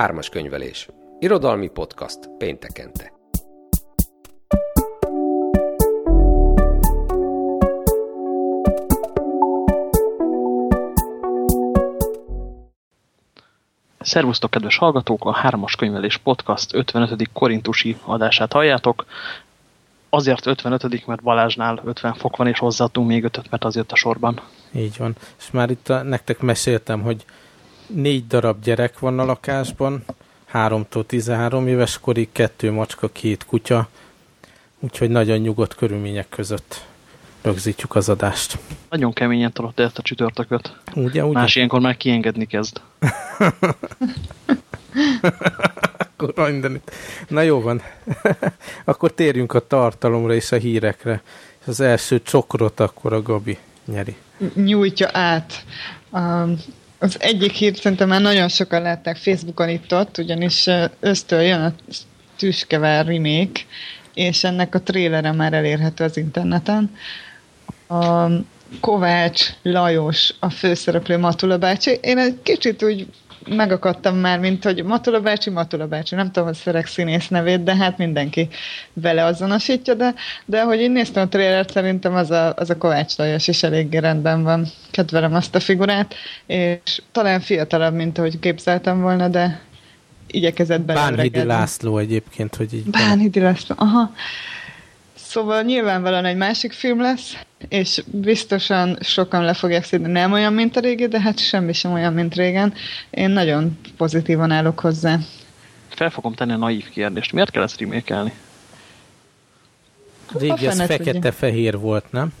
Ármas könyvelés. Irodalmi podcast péntekente. Szervusztok, kedves hallgatók! A Hármas Könyvelés Podcast 55. korintusi adását halljátok. Azért 55. mert Balázsnál 50 fok van, és hozzáadtunk még 5 mert az jött a sorban. Így van. És már itt a, nektek meséltem, hogy négy darab gyerek van a lakásban, 3-tól 13 éves korig, kettő macska, két kutya, úgyhogy nagyon nyugodt körülmények között rögzítjük az adást. Nagyon keményen tudott ezt a csütörtököt. Ugye, ugye? Más ilyenkor már kiengedni kezd. Akkor mindenit. Na jó van. akkor térjünk a tartalomra és a hírekre. És az első csokrot akkor a Gabi nyeri. Nyújtja át. Um, az egyik hír szerintem már nagyon sokan látták Facebookon itt ott, ugyanis ösztől jön a Tüskevár remake, és ennek a trélere már elérhető az interneten. A Kovács Lajos a főszereplő Matula bácsi. Én egy kicsit úgy megakadtam már, mint hogy Matula bácsi, Matula bácsi, nem tudom, hogy szerek színész nevét, de hát mindenki vele azonosítja, de, de ahogy én néztem a trailert, szerintem az a, az a Kovács Lajos is eléggé rendben van. Kedvelem azt a figurát, és talán fiatalabb, mint ahogy képzeltem volna, de igyekezett bele. Bánhidi László egyébként, hogy így... Bánhidi László, aha. Szóval nyilvánvalóan egy másik film lesz, és biztosan sokan le fogják színi, nem olyan, mint a régi, de hát semmi sem olyan, mint régen. Én nagyon pozitívan állok hozzá. Fel fogom tenni a naív kérdést. Miért kell ezt remékelni? Régi ez fekete-fehér volt, nem?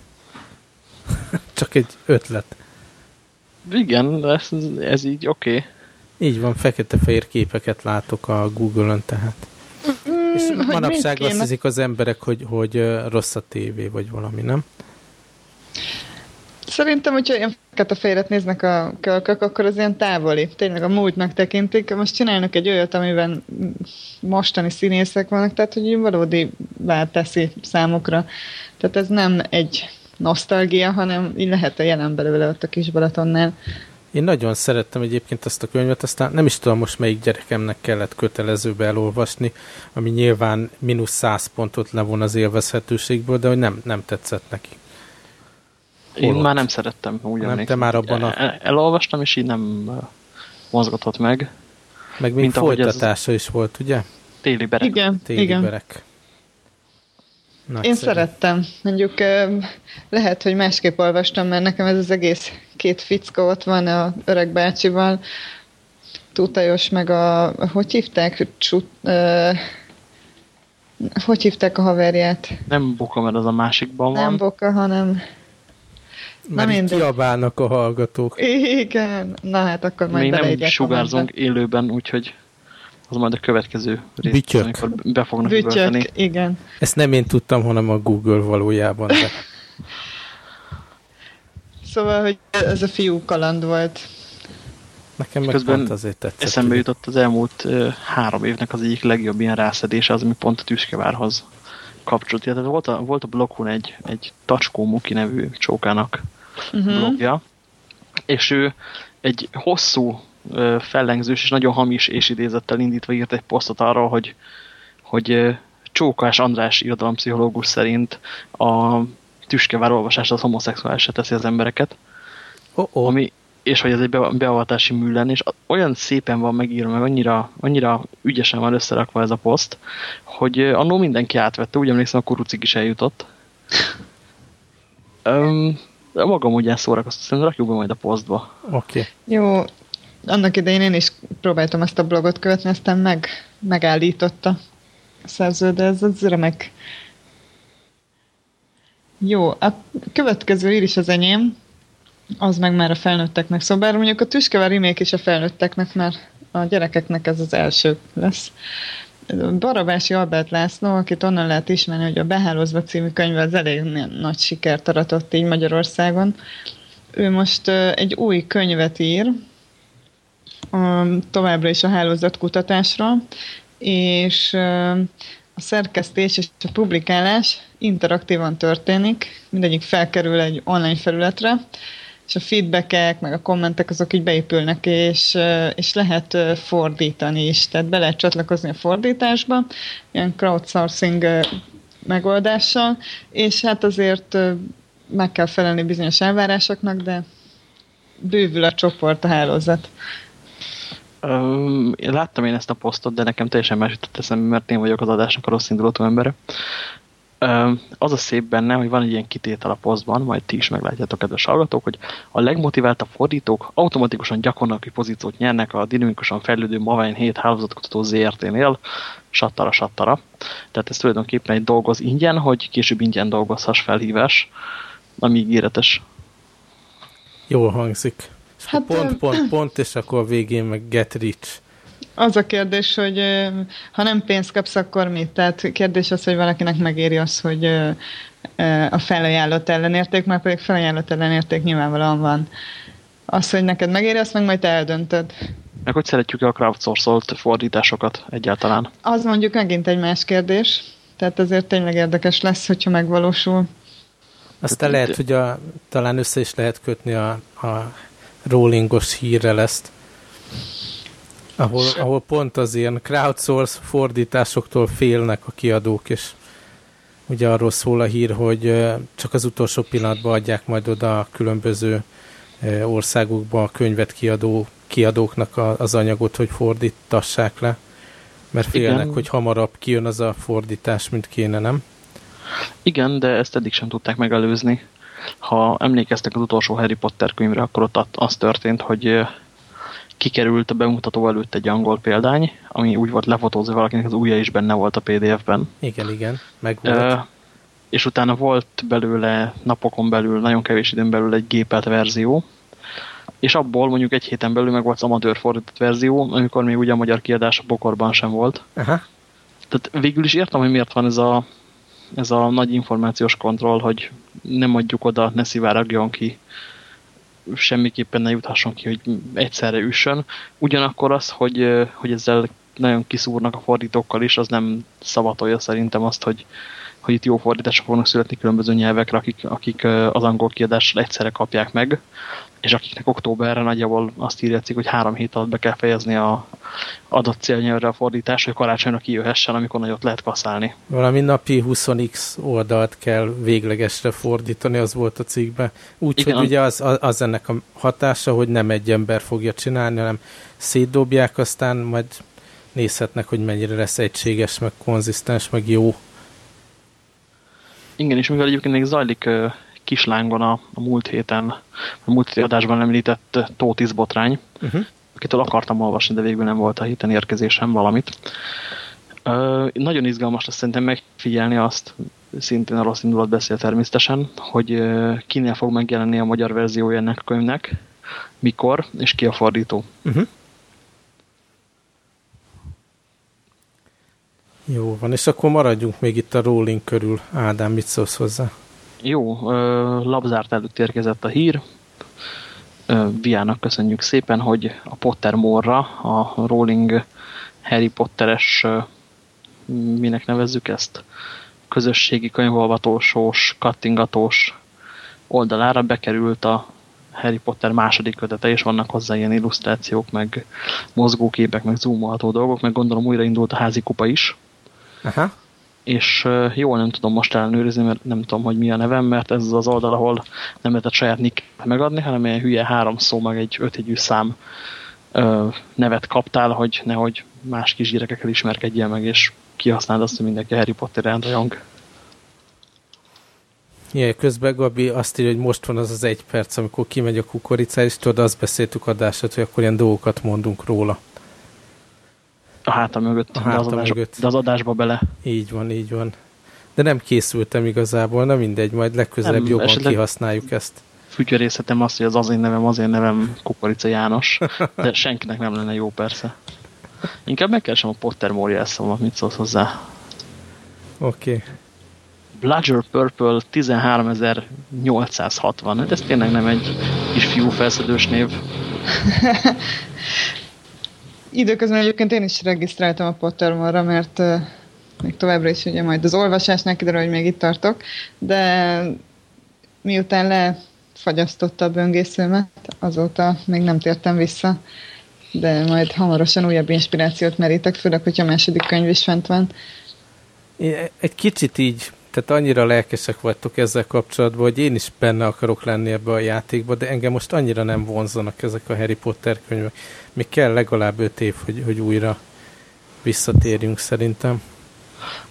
Csak egy ötlet. Igen, ez, ez így oké. Okay. Így van, fekete-fehér képeket látok a Google-ön tehát. És manapság azt hiszik az emberek, hogy, hogy rossz a tévé, vagy valami, nem? Szerintem, hogyha ilyen fekete fejret néznek a kölkök, akkor az ilyen távoli. Tényleg a múltnak tekintik. Most csinálnak egy olyat, amiben mostani színészek vannak, tehát hogy valódi teszi számukra. Tehát ez nem egy nosztalgia, hanem így lehet a jelen belőle ott a kis Balatonnál. Én nagyon szerettem egyébként azt a könyvet, aztán nem is tudom most melyik gyerekemnek kellett kötelezőbe elolvasni, ami nyilván mínusz száz pontot levon az élvezhetőségből, de hogy nem, nem tetszett neki. Én már nem szerettem, úgy Nem, te már abban a... El, elolvastam, és így nem mozgatott meg. Meg még folytatása ez... is volt, ugye? Téli berek. Igen, Téli igen. berek. Nagyszerű. Én szerettem. Mondjuk lehet, hogy másképp olvastam, mert nekem ez az egész két fickó ott van a öreg bácsival, Tutajos, meg a, hogy hívták? Csut, uh, hogy hívták a haverját? Nem Boka, mert az a másikban van. Nem Boka, hanem... Mert Na így kiabálnak a hallgatók. Igen, na hát akkor majd Mi nem sugárzunk élőben, úgyhogy az majd a következő rész, Bütyök. amikor be fognak Bütyök, igen. Ezt nem én tudtam, hanem a Google valójában. De... szóval, hogy ez a fiú kaland volt. Nekem meg Közben pont azért tetszett. Eszembe jutott az elmúlt uh, három évnek az egyik legjobb ilyen rászedése, az, ami pont a Tüskevárhoz kapcsolt. Tehát volt a, volt a blokkon egy, egy Tacskó Muki nevű csókának uh -huh. blogja, és ő egy hosszú fellengzős és nagyon hamis és idézettel indítva írt egy posztot arról, hogy, hogy Csókás András irodalompszichológus szerint a tüskevár olvasás az homoszexuálisra teszi az embereket. Oh -oh. Ami, és hogy ez egy beavatási mű lenne, és olyan szépen van megírva, meg annyira, annyira ügyesen van összerakva ez a poszt, hogy annó mindenki átvette, úgy emlékszem, a kurucik is eljutott. um, de magam ugyan szórakoztat, szerintem rakjuk be majd a posztba. Oké. Okay. Jó, annak idején én is próbáltam ezt a blogot követni, aztán meg, megállította a szerző, de ez az remek. Jó, a következő ír is az enyém, az meg már a felnőtteknek szól, bár mondjuk a Tüskevár remake is a felnőtteknek, mert a gyerekeknek ez az első lesz. Barabási Albert László, akit onnan lehet ismerni, hogy a Behálózva című könyve az elég nagy sikert aratott így Magyarországon. Ő most egy új könyvet ír, továbbra is a hálózatkutatásra, és a szerkesztés és a publikálás interaktívan történik, mindegyik felkerül egy online felületre, és a feedbackek, meg a kommentek azok így beépülnek, és, és lehet fordítani is, tehát be lehet csatlakozni a fordításba, ilyen crowdsourcing megoldással, és hát azért meg kell felelni bizonyos elvárásoknak, de bővül a csoport, a hálózat. Láttam én ezt a posztot, de nekem teljesen más jutott eszembe, mert én vagyok az adásnak a rossz indulatú embere. Um, az a szép benne, hogy van egy ilyen kitétel a posztban, majd ti is meglátjátok, kedves hallgatók, hogy a legmotiváltabb fordítók automatikusan gyakornoki pozíciót nyernek a dinamikusan fejlődő Mavine 7 hálózatkutató ZRT-nél, sattara, sattara. Tehát ez tulajdonképpen egy dolgoz ingyen, hogy később ingyen dolgozhass felhívás, ami ígéretes. Jól hangzik. Hát, pont, pont, pont, és akkor a végén meg get rich. Az a kérdés, hogy ha nem pénzt kapsz, akkor mit? Tehát kérdés az, hogy valakinek megéri az, hogy a felajánlott ellenérték, mert pedig felajánlott ellenérték nyilvánvalóan van. Az, hogy neked megéri, azt meg majd te eldöntöd. Meg hogy szeretjük-e a crowdsourced fordításokat egyáltalán? Az mondjuk megint egy más kérdés. Tehát azért tényleg érdekes lesz, hogyha megvalósul. Aztán lehet, hogy a, talán össze is lehet kötni a, a rollingos hírrel ezt, ahol, ahol pont az ilyen crowdsource fordításoktól félnek a kiadók, és ugye arról szól a hír, hogy csak az utolsó pillanatban adják majd oda a különböző országokba a könyvet kiadó, kiadóknak az anyagot, hogy fordítassák le, mert félnek, Igen. hogy hamarabb kijön az a fordítás, mint kéne, nem? Igen, de ezt eddig sem tudták megelőzni. Ha emlékeztek az utolsó Harry Potter könyvre, akkor ott az történt, hogy kikerült a bemutató előtt egy angol példány, ami úgy volt lefotózva, valakinek az ujja is benne volt a PDF-ben. Igen, igen, meg volt. És utána volt belőle napokon belül, nagyon kevés időn belül egy gépelt verzió, és abból mondjuk egy héten belül meg volt az amatőr fordított verzió, amikor még ugye a magyar kiadás a bokorban sem volt. Aha. Tehát végül is értem, hogy miért van ez a, ez a nagy információs kontroll, hogy nem adjuk oda, ne sziváragjon ki, semmiképpen ne juthasson ki, hogy egyszerre üssön. Ugyanakkor az, hogy, hogy ezzel nagyon kiszúrnak a fordítókkal is, az nem szavatolja szerintem azt, hogy, hogy itt jó fordítások fognak születni különböző nyelvekre, akik, akik az angol kiadással egyszerre kapják meg, és akiknek októberre nagyjából azt írja hogy három hét alatt be kell fejezni a adott célnyelvre a fordítás, hogy karácsonyra kijöhessen, amikor nagyot lehet kaszálni. Valami napi 20x oldalt kell véglegesre fordítani, az volt a cikkben. Úgyhogy ugye az, az, ennek a hatása, hogy nem egy ember fogja csinálni, hanem szétdobják, aztán majd nézhetnek, hogy mennyire lesz egységes, meg konzisztens, meg jó. Igen, és mivel egyébként még zajlik kislángon a, a múlt héten, a múlt adásban említett Tótis botrány, uh-huh. akitől akartam olvasni, de végül nem volt a héten érkezésem valamit. Ö, nagyon izgalmas lesz szerintem megfigyelni azt, szintén a rossz indulat beszél természetesen, hogy kinél fog megjelenni a magyar verziója ennek a könyvnek, mikor, és ki a fordító. Uh-huh. Jó van, és akkor maradjunk még itt a rolling körül. Ádám, mit szólsz hozzá? Jó, labzárt előtt érkezett a hír. Viának köszönjük szépen, hogy a Pottermore-ra, a Rolling Harry Potteres, minek nevezzük ezt, közösségi könyvolvatósós, kattingatós oldalára bekerült a Harry Potter második kötete, és vannak hozzá ilyen illusztrációk, meg mozgóképek, meg zoomolható dolgok, meg gondolom újraindult a házi kupa is. Aha és jól nem tudom most ellenőrizni, mert nem tudom, hogy mi a nevem, mert ez az oldal, ahol nem lehetett saját nick megadni, hanem ilyen hülye három szó, meg egy ötjegyű szám ö, nevet kaptál, hogy nehogy más kisgyerekekkel ismerkedjél meg, és kihasználd azt, hogy mindenki Harry Potter rajong. Igen, közben Gabi azt írja, hogy most van az az egy perc, amikor kimegy a kukoricá, és tudod, azt beszéltük adását, hogy akkor ilyen dolgokat mondunk róla. A háta mögött, a háta de, az adás, mögött. de az adásba bele. Így van, így van. De nem készültem igazából, na mindegy, majd legközelebb nem, jobban kihasználjuk ezt. Fütyörészetem azt, hogy az az én nevem, az én nevem Kukorica János, de senkinek nem lenne jó persze. Inkább megkeresem a Potter Morielszómat, mit szólsz hozzá. Oké. Okay. Bludger Purple 13860. Hát ez tényleg nem egy kis fiú felszedős név. Időközben egyébként én is regisztráltam a Pottermore-ra, mert uh, még továbbra is ugye majd az olvasásnál kiderül, hogy még itt tartok, de miután fagyasztotta a böngészőmet, azóta még nem tértem vissza, de majd hamarosan újabb inspirációt merítek, főleg, hogyha a második könyv is fent van. Én egy kicsit így, tehát annyira lelkesek vagytok ezzel kapcsolatban, hogy én is benne akarok lenni ebbe a játékba, de engem most annyira nem vonzanak ezek a Harry Potter könyvek. Még kell legalább öt év, hogy, hogy újra visszatérjünk szerintem.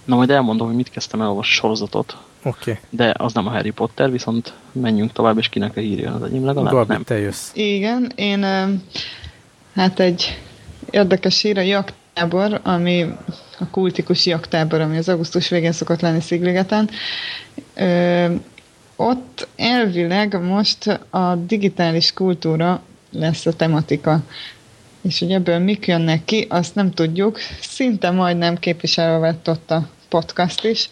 Na majd elmondom, hogy mit kezdtem elolvasni sorozatot. Oké. Okay. De az nem a Harry Potter, viszont menjünk tovább, és kinek a hírja az enyém legalább? Gabi, nem. te jössz. Igen, én hát egy érdekes hír a jaktábor, ami a kultikus jaktábor, ami az augusztus végén szokott lenni Szigligeten. Ö, ott elvileg most a digitális kultúra lesz a tematika. És hogy ebből mik jönnek ki, azt nem tudjuk. Szinte majdnem képviselve vett ott a podcast is.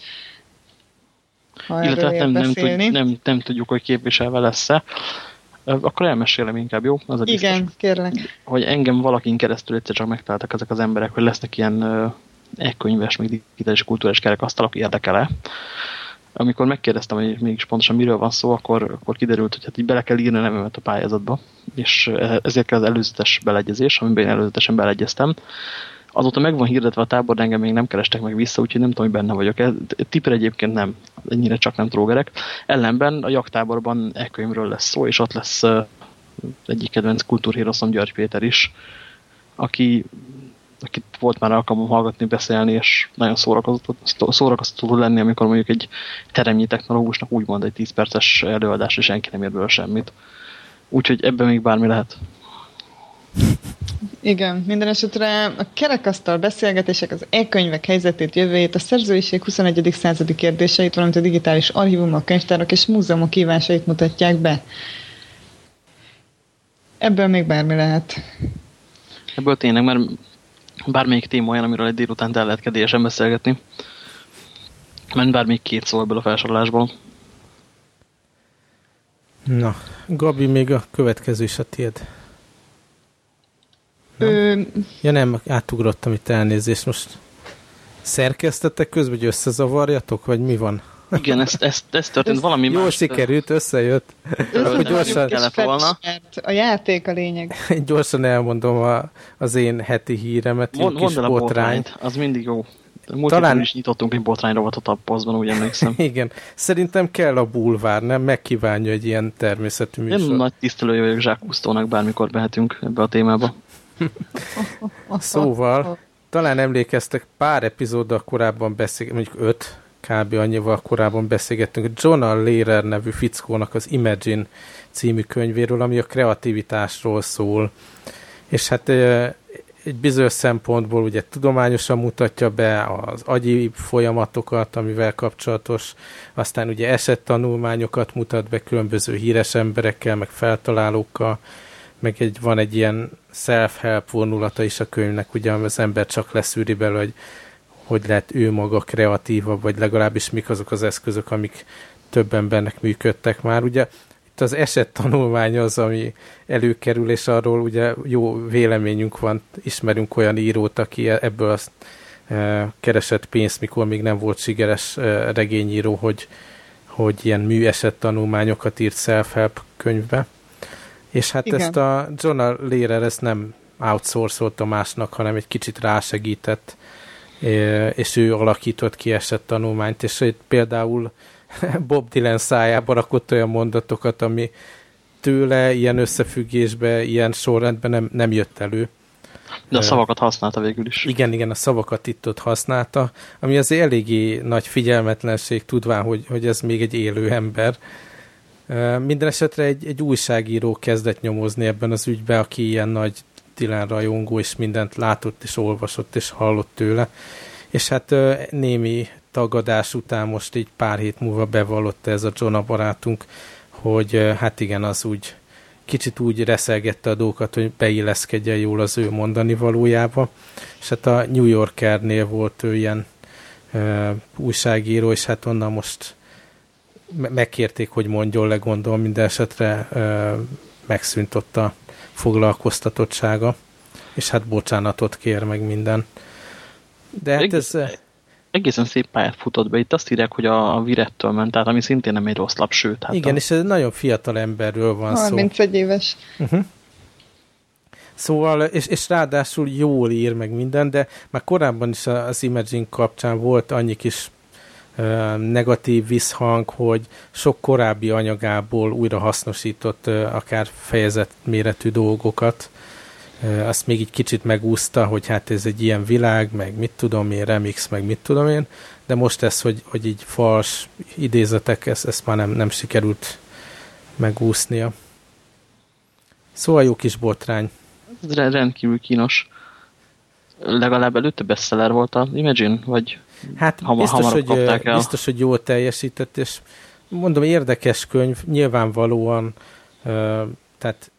Ha Illetve nem, nem, tud, nem, nem tudjuk, hogy képviselve lesz-e. Akkor elmesélem inkább, jó? Az a biztos, Igen, kérlek. Hogy engem valakin keresztül egyszer csak megtaláltak ezek az emberek, hogy lesznek ilyen e-könyves, még digitális kultúrás kerekasztalok, érdekele. Amikor megkérdeztem, hogy mégis pontosan miről van szó, akkor, akkor kiderült, hogy hát így bele kell írni a nevemet a pályázatba, és ezért kell az előzetes beleegyezés, amiben én előzetesen beleegyeztem. Azóta meg van hirdetve a tábor, de engem még nem kerestek meg vissza, úgyhogy nem tudom, hogy benne vagyok. Tipper egyébként nem, ennyire csak nem trógerek. Ellenben a jaktáborban e-könyvről lesz szó, és ott lesz egyik kedvenc kultúrhíroszom György Péter is, aki akit volt már alkalmam hallgatni, beszélni, és nagyon szórakoztató, szórakoztató lenni, amikor mondjuk egy teremnyi technológusnak úgy mond egy 10 perces előadás, és senki nem ér semmit. Úgyhogy ebben még bármi lehet. Igen, minden esetre a kerekasztal beszélgetések, az e-könyvek helyzetét, jövőjét, a szerzőiség 21. századi kérdéseit, valamint a digitális archívumok, könyvtárak és múzeumok kívásait mutatják be. Ebből még bármi lehet. Ebből tényleg, mert bármelyik téma olyan, amiről egy délután el lehet kedélyesen beszélgetni. Ment bármelyik két szó ebből a felsorolásból. Na, Gabi, még a következő is a tiéd. Ö... Ja nem, átugrottam itt elnézést. Most szerkesztettek közben, hogy összezavarjatok, vagy mi van? Igen, ez, ez, ez történt ez valami Jó más. sikerült, összejött. Akkor gyorsan kellett volna. A játék a lényeg. gyorsan elmondom a, az én heti híremet. Mond, mondd el a botrányt. Az mindig jó. Múlt Talán... is nyitottunk egy botrányrovatot a posztban, úgy emlékszem. Igen. Szerintem kell a bulvár, nem? Megkívánja egy ilyen természetű műsor. Én nagy tisztelője vagyok Zsák Kusztónak, bármikor behetünk ebbe a témába. szóval, talán emlékeztek, pár epizóddal korábban beszél, mondjuk öt, kb. annyival korábban beszélgettünk John A. Lehrer nevű fickónak az Imagine című könyvéről, ami a kreativitásról szól. És hát egy bizonyos szempontból ugye tudományosan mutatja be az agyi folyamatokat, amivel kapcsolatos, aztán ugye esettanulmányokat mutat be különböző híres emberekkel, meg feltalálókkal, meg egy, van egy ilyen self-help vonulata is a könyvnek, ugye az ember csak leszűri belőle, hogy hogy lehet ő maga kreatívabb, vagy legalábbis mik azok az eszközök, amik több embernek működtek már. Ugye itt az eset tanulmány az, ami előkerül, és arról ugye jó véleményünk van, ismerünk olyan írót, aki ebből azt e, keresett pénzt, mikor még nem volt sikeres e, regényíró, hogy, hogy ilyen műeset tanulmányokat írt self-help könyvbe. És hát Igen. ezt a John Lehrer ezt nem outsourcolta másnak, hanem egy kicsit rásegített és ő alakított ki esett tanulmányt, és itt például Bob Dylan szájába rakott olyan mondatokat, ami tőle ilyen összefüggésbe, ilyen sorrendben nem, nem jött elő. De a szavakat használta végül is. Igen, igen, a szavakat itt ott használta, ami az eléggé nagy figyelmetlenség, tudván, hogy, hogy ez még egy élő ember. Minden esetre egy, egy újságíró kezdett nyomozni ebben az ügybe, aki ilyen nagy Dylan rajongó, és mindent látott, és olvasott, és hallott tőle. És hát némi tagadás után most így pár hét múlva bevallotta ez a John barátunk, hogy hát igen, az úgy kicsit úgy reszelgette a dolgokat, hogy beilleszkedjen jól az ő mondani valójába. És hát a New Yorkernél volt ő ilyen uh, újságíró, és hát onnan most megkérték, hogy mondjon le, gondolom, minden esetre uh, megszűnt ott a foglalkoztatottsága, és hát bocsánatot kér meg minden. De hát ez, egészen szép pályát futott be. Itt azt írják, hogy a, a Virettől ment, tehát ami szintén nem egy rossz lap, sőt. Hát Igen, a... és ez nagyon fiatal emberről van 31 szó. éves. Uh-huh. Szóval, és, és ráadásul jól ír meg minden, de már korábban is az Imaging kapcsán volt annyi kis negatív visszhang, hogy sok korábbi anyagából újra hasznosított akár fejezet méretű dolgokat. Azt még így kicsit megúszta, hogy hát ez egy ilyen világ, meg mit tudom én, remix, meg mit tudom én, de most ez, hogy, hogy így fals idézetek, ezt, ezt már nem, nem sikerült megúsznia. Szóval jó kis botrány. Ez rendkívül kínos. Legalább előtte bestseller volt a Imagine, vagy Hát hamar, biztos, hogy, el. biztos, hogy jól teljesített, és mondom, érdekes könyv, nyilvánvalóan, tehát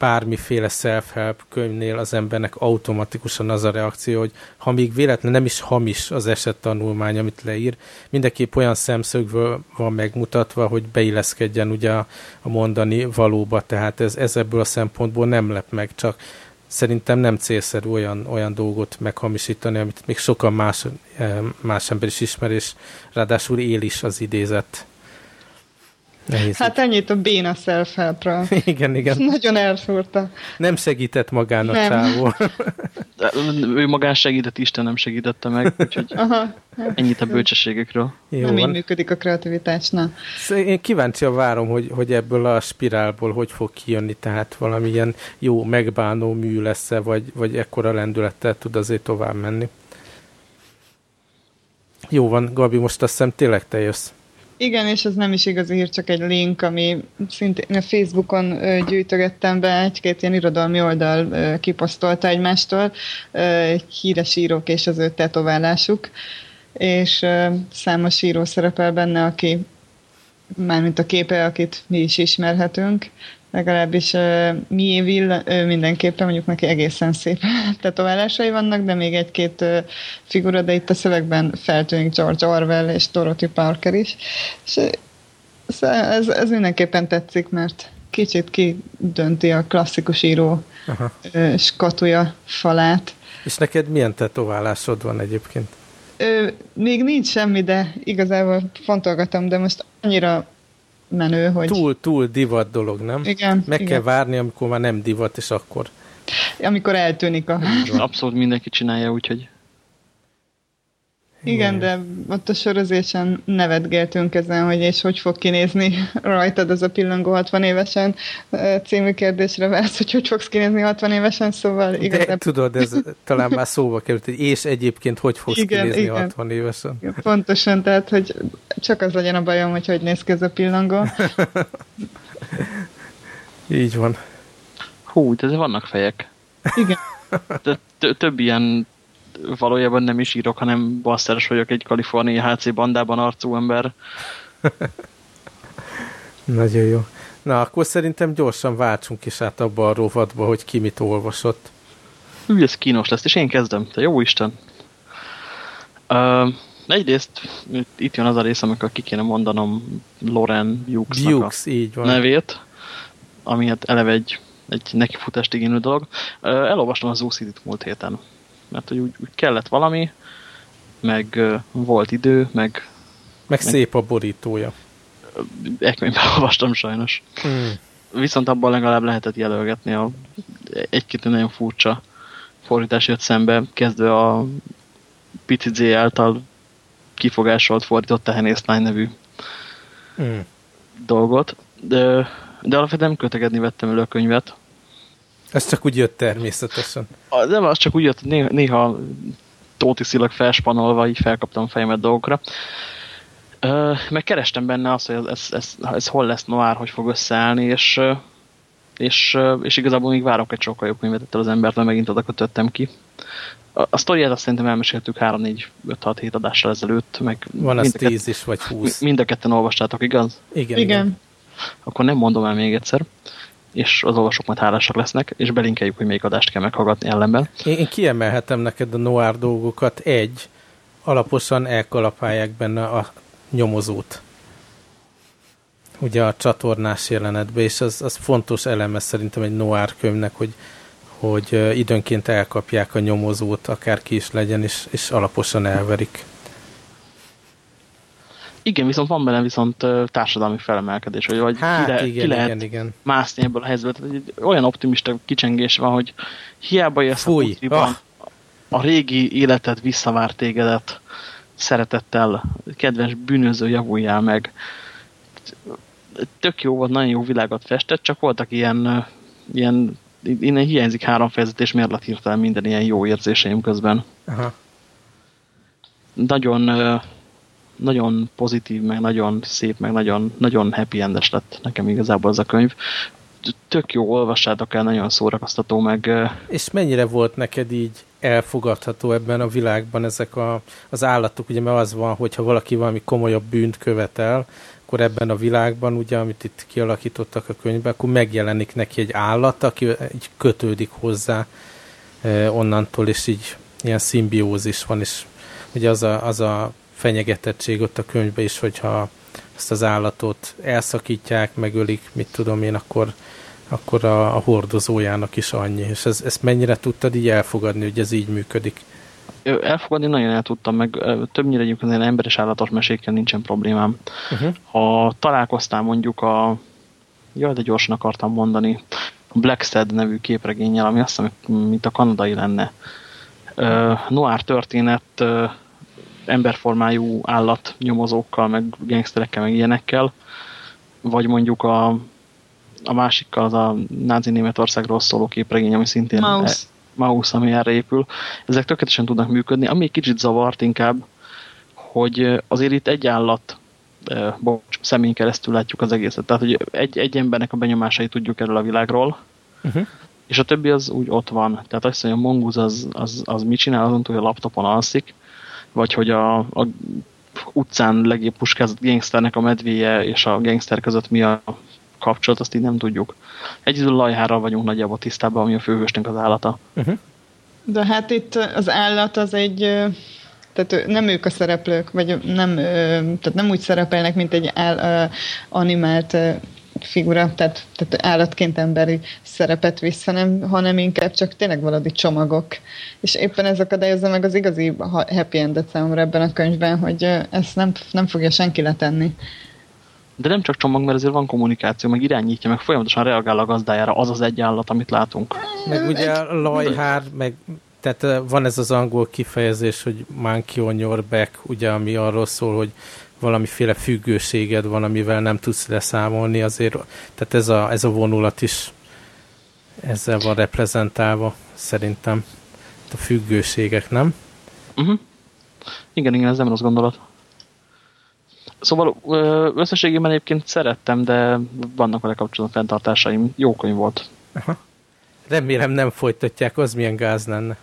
bármiféle self-help könyvnél az embernek automatikusan az a reakció, hogy ha még véletlen nem is hamis az esettanulmány, amit leír, mindenképp olyan szemszögből van megmutatva, hogy beilleszkedjen ugye a, mondani valóba, tehát ez, ez ebből a szempontból nem lep meg, csak szerintem nem célszerű olyan, olyan dolgot meghamisítani, amit még sokan más, eh, más ember is ismer, és ráadásul él is az idézet. Nehéz hát így. ennyit a béna self Igen, igen. Nagyon elszúrta. Nem segített magának nem. csávó. ő magán segített, Isten nem segítette meg, úgyhogy Aha. ennyit a bölcsességekről. Jó nem van. így működik a kreativitásnál. Én kíváncsian várom, hogy, hogy ebből a spirálból hogy fog kijönni, tehát valamilyen jó megbánó mű lesz-e, vagy, vagy ekkora lendülettel tud azért tovább menni. Jó van, Gabi, most azt hiszem tényleg te jössz. Igen, és ez nem is igazi hír, csak egy link, ami szintén a Facebookon gyűjtögettem be, egy-két ilyen irodalmi oldal kiposztolta egymástól, híres írók és az ő tetoválásuk, és számos író szerepel benne, aki mármint a képe, akit mi is ismerhetünk, legalábbis uh, Miéville uh, mindenképpen, mondjuk neki egészen szép tetoválásai vannak, de még egy-két uh, figura, de itt a szövegben feltűnik George Orwell és Dorothy Parker is. És ez, ez mindenképpen tetszik, mert kicsit kidönti a klasszikus író Aha. skatuja falát. És neked milyen tetoválásod van egyébként? Ö, még nincs semmi, de igazából fontolgatom, de most annyira menő, hogy... Túl, túl divat dolog, nem? Igen. Meg igen. kell várni, amikor már nem divat, és akkor... Amikor eltűnik a... Abszolút mindenki csinálja, úgyhogy... Igen, de ott a sorozésen nevetgéltünk ezen, hogy és hogy fog kinézni rajtad az a pillangó 60 évesen című kérdésre vársz, hogy hogy fogsz kinézni 60 évesen, szóval igazán... De tudod, ez talán már szóba került, hogy és egyébként hogy fogsz igen, kinézni igen. 60 évesen. Igen, pontosan, tehát, hogy csak az legyen a bajom, hogy hogy néz ki ez a pillangó. Így van. Hú, de vannak fejek. Igen. De több ilyen valójában nem is írok, hanem basszeres vagyok egy kaliforniai HC bandában arcú ember. Nagyon jó. Na, akkor szerintem gyorsan váltsunk is át abba a rovadba, hogy ki mit olvasott. Úgy, ez kínos lesz, és én kezdem. Te jó Isten! Uh, egyrészt itt jön az a rész, amikor ki kéne mondanom Loren Hughes-nak a így van. nevét, ami hát eleve egy, egy nekifutást igénylő dolog. Uh, elolvastam az OCD-t múlt héten mert hogy úgy, úgy kellett valami, meg uh, volt idő, meg... Meg, meg szép a borítója. Ekkönyvben olvastam sajnos. Hmm. Viszont abban legalább lehetett jelölgetni a egy-két nagyon furcsa fordítás jött szembe, kezdve a Pici Z által kifogásolt fordított tehenészlány nevű hmm. dolgot. De, de alapvetően nem kötegedni vettem elő a könyvet, ez csak úgy jött természetesen. Nem, az csak úgy jött, néha, néha tótiszilag felspanolva, így felkaptam fejemet dolgokra. Ö, meg kerestem benne azt, hogy ez, ez, ez, ez hol lesz noir, hogy fog összeállni, és, és, és igazából még várok egy sokkal jobb könyvet ettől az embert, mert megint oda kötöttem ki. A, a sztoriát azt szerintem elmeséltük 3-4-5-6-7 adással ezelőtt. Meg Van az 10 is, vagy 20. Mind a ketten olvastátok, igaz? Igen, igen. igen. Akkor nem mondom el még egyszer és az olvasók majd hálásak lesznek, és belinkeljük, hogy melyik adást kell meghallgatni ellenben. Én, én kiemelhetem neked a noir dolgokat. Egy, alaposan elkalapálják benne a nyomozót. Ugye a csatornás jelenetben, és az, az fontos eleme szerintem egy noir könyvnek, hogy, hogy időnként elkapják a nyomozót, akárki is legyen, és, és alaposan elverik. Igen, viszont van benne viszont társadalmi felemelkedés, hogy vagy hát, ki, le, igen, ki lehet igen, igen. mászni ebből a helyzetből. Olyan optimista kicsengés van, hogy hiába élsz a putriban, oh. a régi életed visszavár tégedet, szeretettel, kedves bűnöző javuljál meg. Tök jó volt, nagyon jó világot festett, csak voltak ilyen, ilyen innen hiányzik három fejezet, és miért lett hirtelen minden ilyen jó érzéseim közben. Aha. Nagyon nagyon pozitív, meg nagyon szép, meg nagyon, nagyon happy endes lett nekem igazából az a könyv. Tök jó, olvassátok el, nagyon szórakoztató, meg... És mennyire volt neked így elfogadható ebben a világban ezek a, az állatok, ugye mert az van, hogyha valaki valami komolyabb bűnt követel, akkor ebben a világban, ugye, amit itt kialakítottak a könyvben, akkor megjelenik neki egy állat, aki így kötődik hozzá onnantól, és így ilyen szimbiózis van, és ugye az a, az a fenyegetettség ott a könyvben is, hogyha ezt az állatot elszakítják, megölik, mit tudom én, akkor, akkor a, a hordozójának is annyi. És ez, ezt mennyire tudtad így elfogadni, hogy ez így működik? Elfogadni nagyon el tudtam, meg többnyire egyébként ilyen emberes állatos mesékkel nincsen problémám. Uh-huh. Ha találkoztál mondjuk a, jaj, de gyorsan akartam mondani, Blackstead nevű képregényel, ami azt hiszem, mint a kanadai lenne. Uh, noir történet uh, emberformájú állat nyomozókkal, meg gangsterekkel, meg ilyenekkel, vagy mondjuk a, a másikkal az a názi Németországról szóló képregény, ami szintén Mouse. E, Mouse, ami erre épül. Ezek tökéletesen tudnak működni. Ami egy kicsit zavart inkább, hogy azért itt egy állat e, bocs, szemén keresztül látjuk az egészet. Tehát, hogy egy, egy embernek a benyomásait tudjuk erről a világról, uh-huh. és a többi az úgy ott van. Tehát azt mondja, a Mongoose az, az, az mit csinál, azon túl, hogy a laptopon alszik, vagy hogy a, a utcán legébb puskázott gangsternek a medvéje és a gangster között mi a kapcsolat, azt így nem tudjuk. Egyedül lajhárral vagyunk nagyjából tisztában, ami a főhősnek az állata. Uh -huh. De hát itt az állat az egy, tehát nem ők a szereplők, vagy nem, tehát nem úgy szerepelnek, mint egy áll, animált figura, tehát, tehát állatként emberi szerepet visz, hanem, hanem inkább csak tényleg valadi csomagok. És éppen ez akadályozza meg az igazi happy endet számomra ebben a könyvben, hogy ezt nem, nem fogja senki letenni. De nem csak csomag, mert azért van kommunikáció, meg irányítja, meg folyamatosan reagál a gazdájára az az egy állat, amit látunk. Meg ugye a lajhár, meg tehát van ez az angol kifejezés, hogy monkey on your back, ugye, ami arról szól, hogy valamiféle függőséged van, amivel nem tudsz leszámolni, azért, tehát ez a, ez a vonulat is ezzel van reprezentálva, szerintem. A függőségek, nem? Uh-huh. Igen, igen, ez nem rossz gondolat. Szóval összességében egyébként szerettem, de vannak vele kapcsolatban fenntartásaim. Jó könyv volt. Aha. Remélem nem folytatják, az milyen gáz lenne.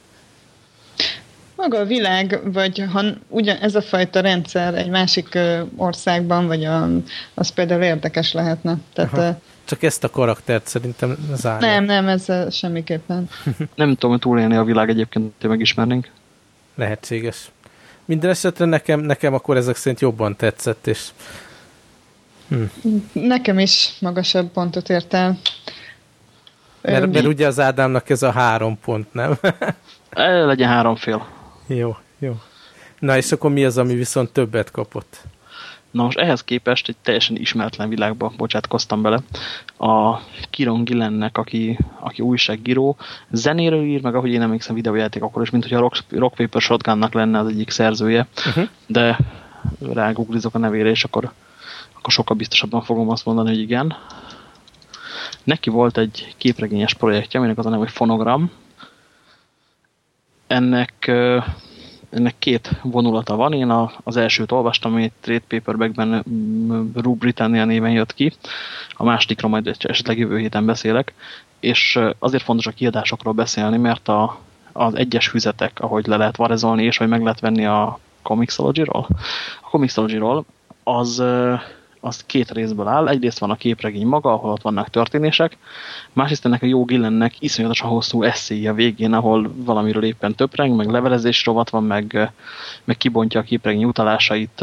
Maga a világ, vagy ha ugyan ez a fajta rendszer egy másik országban, vagy a, az például érdekes lehetne. Tehát, Aha. Csak ezt a karaktert szerintem zárja. Nem, nem, ez semmiképpen. nem tudom, hogy túlélni a világ egyébként, hogy megismernénk. Lehetséges. Minden esetre nekem, nekem akkor ezek szerint jobban tetszett, és hm. Nekem is magasabb pontot ért el. Mert, mert ugye az Ádámnak ez a három pont, nem? Legyen három fél. Jó, jó. Na és akkor mi az, ami viszont többet kapott? Na most ehhez képest egy teljesen ismeretlen világba bocsátkoztam bele. A Kiron Gillennek, aki, aki újsággíró, zenéről ír, meg ahogy én emlékszem videójáték, akkor is, mint hogy a Rock, Rock Paper Shotgunnak lenne az egyik szerzője, uh -huh. de rágooglizok a nevére, és akkor, akkor sokkal biztosabban fogom azt mondani, hogy igen. Neki volt egy képregényes projektje, aminek az a neve, hogy Fonogram, ennek, ennek két vonulata van. Én a, az elsőt olvastam, amit Trade Paperbackben Rue Britannia néven jött ki. A másodikra majd esetleg jövő héten beszélek. És azért fontos a kiadásokról beszélni, mert a, az egyes füzetek, ahogy le lehet varezolni, és hogy meg lehet venni a Comixology-ról. A Comixology-ról az az két részből áll. Egyrészt van a képregény maga, ahol ott vannak történések, másrészt ennek a jó Gillennek iszonyatosan hosszú a végén, ahol valamiről éppen töpreng, meg levelezés rovat van, meg, meg kibontja a képregény utalásait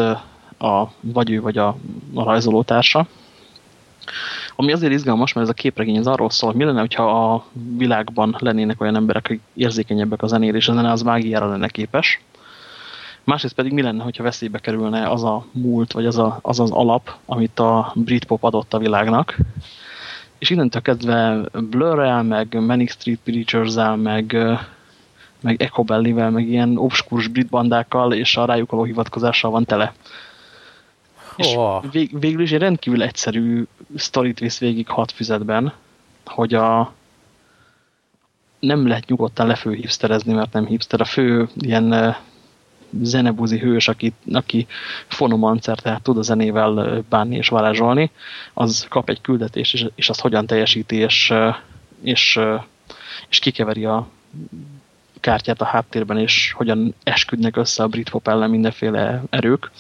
a, vagy ő, vagy a, a rajzolótársa. Ami azért izgalmas, mert ez a képregény az arról szól, hogy mi lenne, hogyha a világban lennének olyan emberek, akik érzékenyebbek a zenére, és a zene az mágiára lenne képes Másrészt pedig mi lenne, hogyha veszélybe kerülne az a múlt, vagy az a, az, az alap, amit a Britpop adott a világnak. És innentől kezdve Blur-rel, meg Manic Street Preachers-el, meg, meg Echo Belly-vel, meg ilyen obskurs brit bandákkal, és a rájuk való hivatkozással van tele. És vég, végül is egy rendkívül egyszerű sztorit visz végig hat füzetben, hogy a nem lehet nyugodtan lefő hipsterezni, mert nem hipster. A fő ilyen zenebuzi hős, aki, aki fonomancer, tehát tud a zenével bánni és varázsolni, az kap egy küldetést, és, és azt hogyan teljesíti, és, és, és kikeveri a kártyát a háttérben, és hogyan esküdnek össze a brit pop ellen mindenféle erők.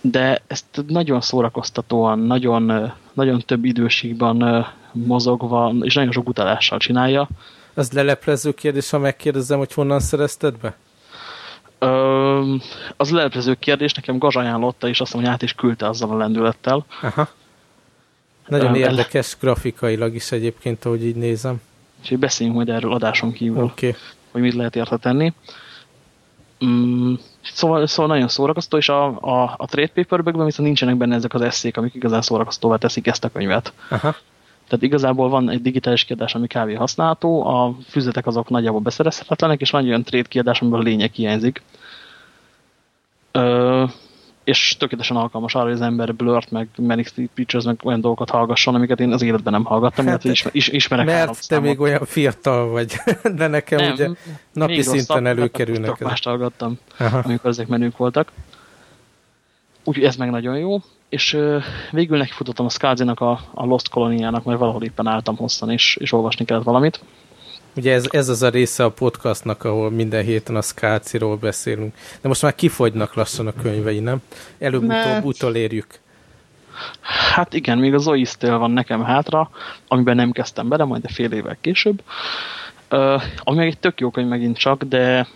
De ezt nagyon szórakoztatóan, nagyon, nagyon több időségben mozogva, és nagyon sok utalással csinálja. Az leleplező kérdés, ha megkérdezem, hogy honnan szerezted be? Ö, az leleplező kérdés nekem Gaz ajánlotta, és azt mondom, hogy át is küldte azzal a lendülettel. Aha. Nagyon Ö, érdekes grafikailag is egyébként, ahogy így nézem. Úgyhogy beszéljünk majd erről adáson kívül, okay. hogy mit lehet érte tenni. Mm, szóval, szóval nagyon szórakoztató, és a, a, a trade paperbackben viszont nincsenek benne ezek az eszék, amik igazán szórakoztatóvá teszik ezt a könyvet. Aha. Tehát igazából van egy digitális kiadás, ami kávé használható, a füzetek azok nagyjából beszerezhetetlenek, és van olyan trade kiadás, amiből a lényeg hiányzik. Ö, és tökéletesen alkalmas arra, hogy az ember Blurt, meg Manic Street Preachers, meg olyan dolgokat hallgasson, amiket én az életben nem hallgattam, hát, illetve is, ismerek Mert te még olyan fiatal vagy, de nekem nem, ugye napi szinten előkerülnek. Csak mást hallgattam, Aha. amikor ezek menők voltak. Úgyhogy ez meg nagyon jó és végül nekifutottam a Skazi-nak a, a Lost kolóniának, mert valahol éppen álltam hosszan, és, és olvasni kellett valamit. Ugye ez, ez az a része a podcastnak, ahol minden héten a Skáciról beszélünk. De most már kifogynak lassan a könyvei, nem? Előbb-utóbb utolérjük. Hát igen, még az Oisztél van nekem hátra, amiben nem kezdtem bele, majd a fél évvel később. Uh, ami meg egy tök jó könyv megint csak, de,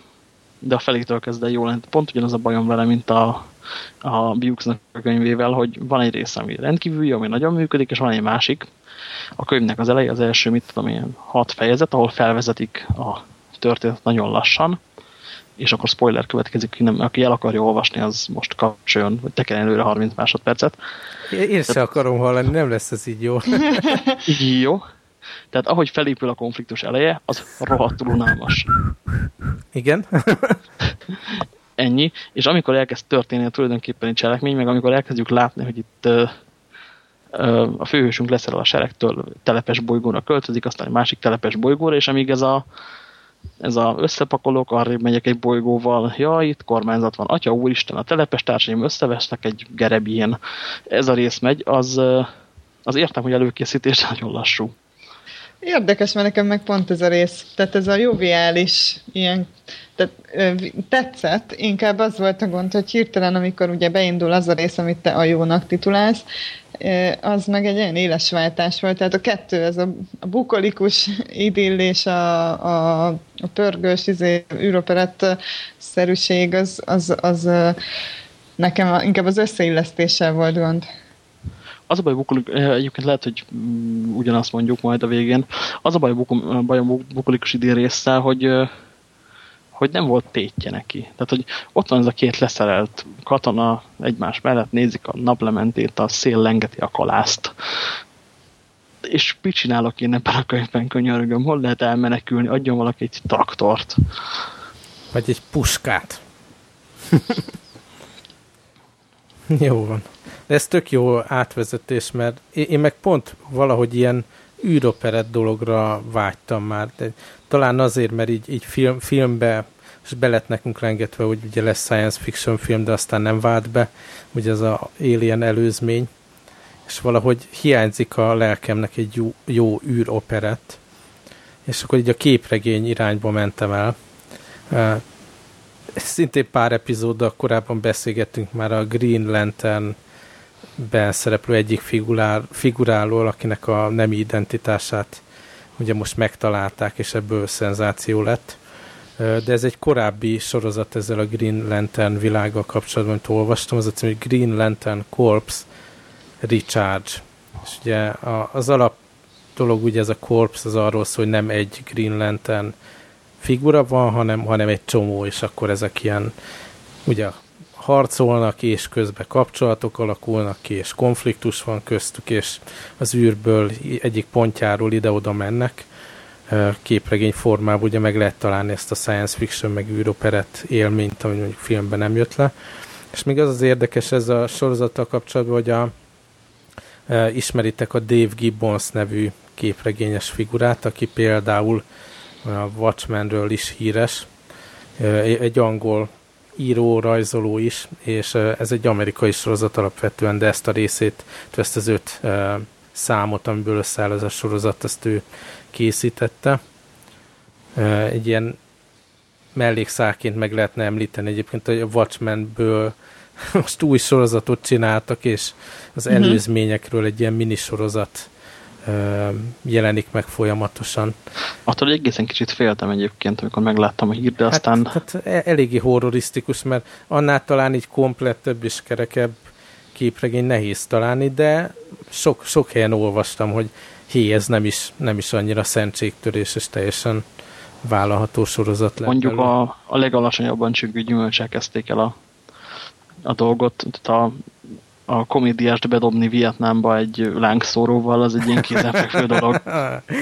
de a felétől kezd el jól. Pont ugyanaz a bajom vele, mint a, a Biuxnak a könyvével, hogy van egy rész, ami rendkívül jó, ami nagyon működik, és van egy másik. A könyvnek az eleje, az első, mit tudom, ilyen hat fejezet, ahol felvezetik a történet nagyon lassan, és akkor spoiler következik, aki, nem, aki el akarja olvasni, az most kapcsoljon, vagy tekerjen előre 30 másodpercet. Én se akarom hallani, nem lesz ez így jó. így jó. Tehát ahogy felépül a konfliktus eleje, az rohadtul unalmas. Igen. ennyi, és amikor elkezd történni a tulajdonképpen egy cselekmény, meg amikor elkezdjük látni, hogy itt ö, ö, a főhősünk leszerel a seregtől telepes bolygóra költözik, aztán egy másik telepes bolygóra, és amíg ez a, ez a összepakolók, arrébb megyek egy bolygóval, ja, itt kormányzat van, atya úristen, a telepes társaim összevesznek egy gerebjén, ez a rész megy, az, az értem, hogy előkészítés nagyon lassú. Érdekes, mert nekem meg pont ez a rész. Tehát ez a joviális ilyen tehát, tetszett, inkább az volt a gond, hogy hirtelen, amikor ugye beindul az a rész, amit te a jónak titulálsz, az meg egy olyan éles váltás volt. Tehát a kettő, ez a, a bukolikus idillés, a, a, a pörgős, izé, űroperett szerűség, az, az, az nekem inkább az összeillesztéssel volt gond. Az a baj, bukolik, egyébként lehet, hogy mm, ugyanazt mondjuk majd a végén, az a baj, a baj a bukolikus idén résszel, hogy hogy nem volt tétje neki. Tehát, hogy ott van ez a két leszerelt katona egymás mellett, nézik a naplementét, a szél lengeti a kalászt. És mit csinálok én ebben a könyvben, könyörgöm? Hol lehet elmenekülni? Adjon valaki egy traktort. Vagy egy puskát. jó van. De ez tök jó átvezetés, mert én meg pont valahogy ilyen űroperet dologra vágytam már. De talán azért, mert így, így film, filmbe és be nekünk rengetve, hogy ugye lesz science fiction film, de aztán nem vált be, ugye ez a Alien előzmény, és valahogy hiányzik a lelkemnek egy jó, jó űroperett, és akkor így a képregény irányba mentem el. Szintén pár epizóddal korábban beszélgettünk már a Green Lantern ben szereplő egyik figurál, figurálól, akinek a nemi identitását ugye most megtalálták, és ebből szenzáció lett. De ez egy korábbi sorozat ezzel a Green Lantern világgal kapcsolatban, amit olvastam, az a cím, hogy Green Lantern Corps Recharge. És ugye az alap dolog, ugye ez a Corps, az arról szól, hogy nem egy Green Lantern figura van, hanem, hanem egy csomó, és akkor ezek ilyen ugye harcolnak, és közben kapcsolatok alakulnak ki, és konfliktus van köztük, és az űrből egyik pontjáról ide-oda mennek. Képregény formában ugye meg lehet találni ezt a science fiction meg űroperet élményt, ami mondjuk filmben nem jött le. És még az az érdekes ez a sorozattal kapcsolatban, hogy a, ismeritek a Dave Gibbons nevű képregényes figurát, aki például a Watchmenről is híres, egy angol író, rajzoló is, és ez egy amerikai sorozat alapvetően, de ezt a részét, ezt az öt számot, amiből összeáll ez a sorozat, ezt ő készítette. Egy ilyen mellékszáként meg lehetne említeni egyébként, hogy a Watchmenből most új sorozatot csináltak, és az mhm. előzményekről egy ilyen minisorozat jelenik meg folyamatosan. Attól egészen kicsit féltem egyébként, amikor megláttam a hírt, de hát, aztán... Hát e- eléggé horrorisztikus, mert annál talán így komplettebb és kerekebb képregény nehéz találni, de sok, sok helyen olvastam, hogy hé, ez nem is, nem is annyira szentségtörés, és teljesen vállalható sorozat lett. Mondjuk a, a legalacsonyabban csüggő gyümölcsel kezdték el a, a dolgot, tehát a a komédiást bedobni Vietnámba egy lángszóróval, az egy ilyen kézenfekvő dolog.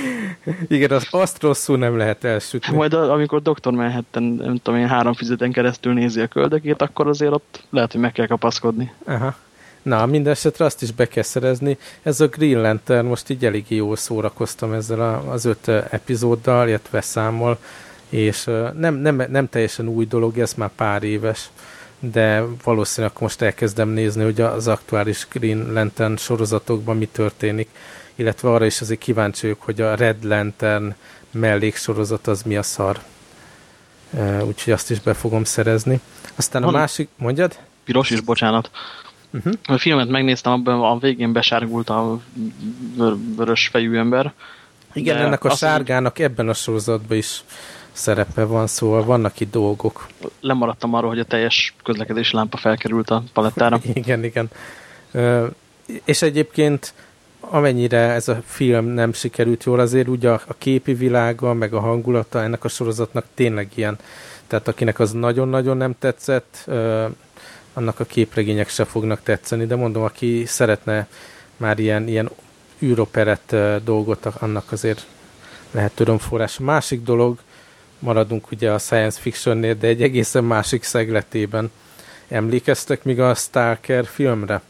Igen, az azt rosszul nem lehet elsütni. Majd amikor Dr. Manhattan, nem tudom én, három fizeten keresztül nézi a köldökét, akkor azért ott lehet, hogy meg kell kapaszkodni. Aha. Na, minden esetre azt is be kell szerezni. Ez a Green Lantern, most így elég jól szórakoztam ezzel a, az öt epizóddal, illetve számmal, és nem, nem, nem teljesen új dolog, ez már pár éves de valószínűleg most elkezdem nézni, hogy az aktuális Green Lantern sorozatokban mi történik, illetve arra is azért kíváncsi vagyok, hogy a Red Lantern melléksorozat az mi a szar. Úgyhogy azt is be fogom szerezni. Aztán Van. a másik, mondjad? Piros is, bocsánat. Uh-huh. A filmet megnéztem, abban a végén besárgult a vörös fejű ember. Igen, ennek a sárgának ebben a sorozatban is szerepe van, szóval vannak itt dolgok. Lemaradtam arról, hogy a teljes közlekedési lámpa felkerült a palettára. igen, igen. És egyébként amennyire ez a film nem sikerült jól, azért ugye a, képi világa, meg a hangulata ennek a sorozatnak tényleg ilyen. Tehát akinek az nagyon-nagyon nem tetszett, annak a képregények se fognak tetszeni, de mondom, aki szeretne már ilyen, ilyen űroperet dolgot, annak azért lehet örömforrás. A másik dolog, maradunk ugye a science fictionnél, de egy egészen másik szegletében. Emlékeztek még a Stalker filmre?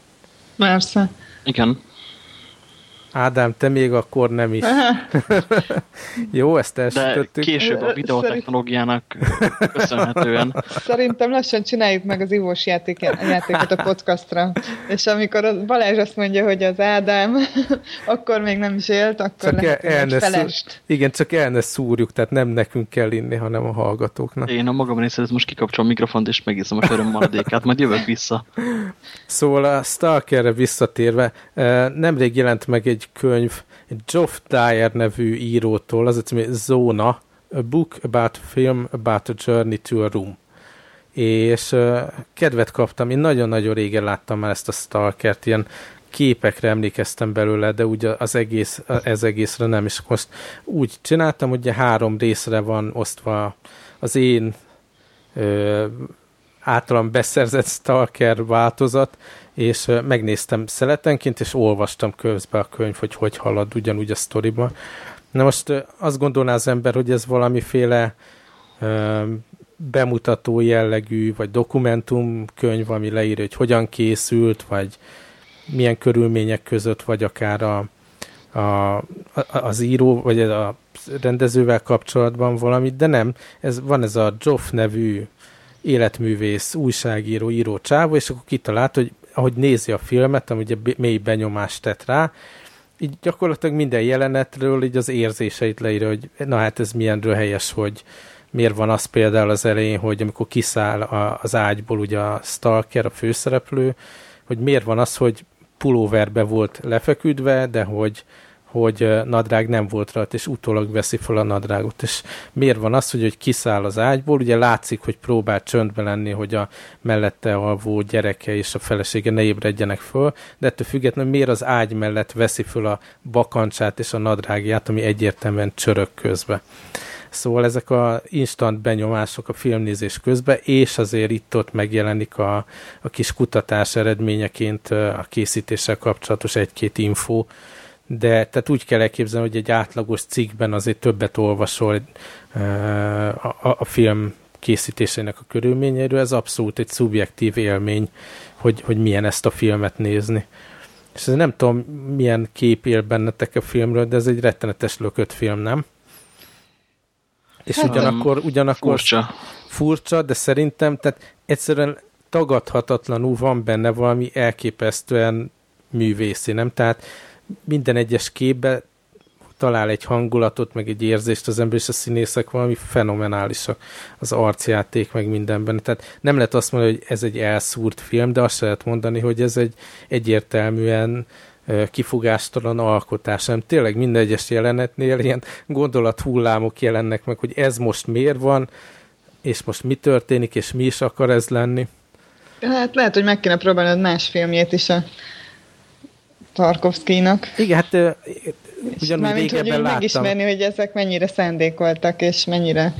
Persze. Igen. Ádám, te még akkor nem is. Jó, ezt elsütöttük. De később a videotechnológiának köszönhetően. Szerintem lassan csináljuk meg az ivós játék, játékot a podcastra. És amikor a Balázs azt mondja, hogy az Ádám akkor még nem is élt, akkor csak lehet, el, el felest. Igen, csak el ne szúrjuk, tehát nem nekünk kell inni, hanem a hallgatóknak. Én a magam részéről most kikapcsolom a mikrofont, és megiszom a söröm maradékát, majd jövök vissza. Szóval a Stalkerre visszatérve, eh, nemrég jelent meg egy egy könyv, Geoff Dyer nevű írótól, az a cím, Zona, A Book About Film About a Journey to a Room. És kedvet kaptam, én nagyon-nagyon régen láttam már ezt a Stalkert, ilyen képekre emlékeztem belőle, de úgy az egész, ez egészre nem, és most úgy csináltam, hogy három részre van osztva az én általam beszerzett Stalker változat, és megnéztem szeletenként, és olvastam közben a könyv, hogy hogy halad ugyanúgy a sztoriba. Na most azt gondolná az ember, hogy ez valamiféle bemutató jellegű, vagy dokumentumkönyv, ami leírja, hogy hogyan készült, vagy milyen körülmények között, vagy akár a, a, az író, vagy a rendezővel kapcsolatban valamit, de nem, ez, van ez a Joff nevű életművész, újságíró, író csávó, és akkor kitalált, hogy ahogy nézi a filmet, ami ugye mély benyomást tett rá, így gyakorlatilag minden jelenetről így az érzéseit leírja, hogy na hát ez milyenről helyes, hogy miért van az például az elején, hogy amikor kiszáll a, az ágyból ugye a Stalker, a főszereplő, hogy miért van az, hogy pulóverbe volt lefeküdve, de hogy hogy nadrág nem volt rajta, és utólag veszi fel a nadrágot. És miért van az, hogy, hogy kiszáll az ágyból, ugye látszik, hogy próbál csöndbe lenni, hogy a mellette alvó gyereke és a felesége ne ébredjenek föl, de ettől függetlenül miért az ágy mellett veszi föl a bakancsát és a nadrágját, ami egyértelműen csörök közbe. Szóval ezek a instant benyomások a filmnézés közben, és azért itt-ott megjelenik a, a kis kutatás eredményeként a készítéssel kapcsolatos egy-két info, de tehát úgy kell elképzelni, hogy egy átlagos cikkben azért többet olvasol a, a, a film készítésének a körülményeiről, ez abszolút egy szubjektív élmény, hogy, hogy milyen ezt a filmet nézni. És ez nem tudom, milyen kép él bennetek a filmről, de ez egy rettenetes lökött film, nem? És hát ugyanakkor, ugyanakkor furcsa. furcsa, de szerintem tehát egyszerűen tagadhatatlanul van benne valami elképesztően művészi, nem? Tehát minden egyes képbe talál egy hangulatot, meg egy érzést az ember, és a színészek valami fenomenálisak az arcjáték, meg mindenben. Tehát nem lehet azt mondani, hogy ez egy elszúrt film, de azt lehet mondani, hogy ez egy egyértelműen kifogástalan alkotás, nem tényleg minden egyes jelenetnél ilyen gondolathullámok jelennek meg, hogy ez most miért van, és most mi történik, és mi is akar ez lenni. Hát lehet, hogy meg kéne próbálnod más filmjét is a Tarkovszkinak. Igen, hát ugyanúgy Mármint, hogy láttam. megismerni, hogy ezek mennyire szándékoltak, és mennyire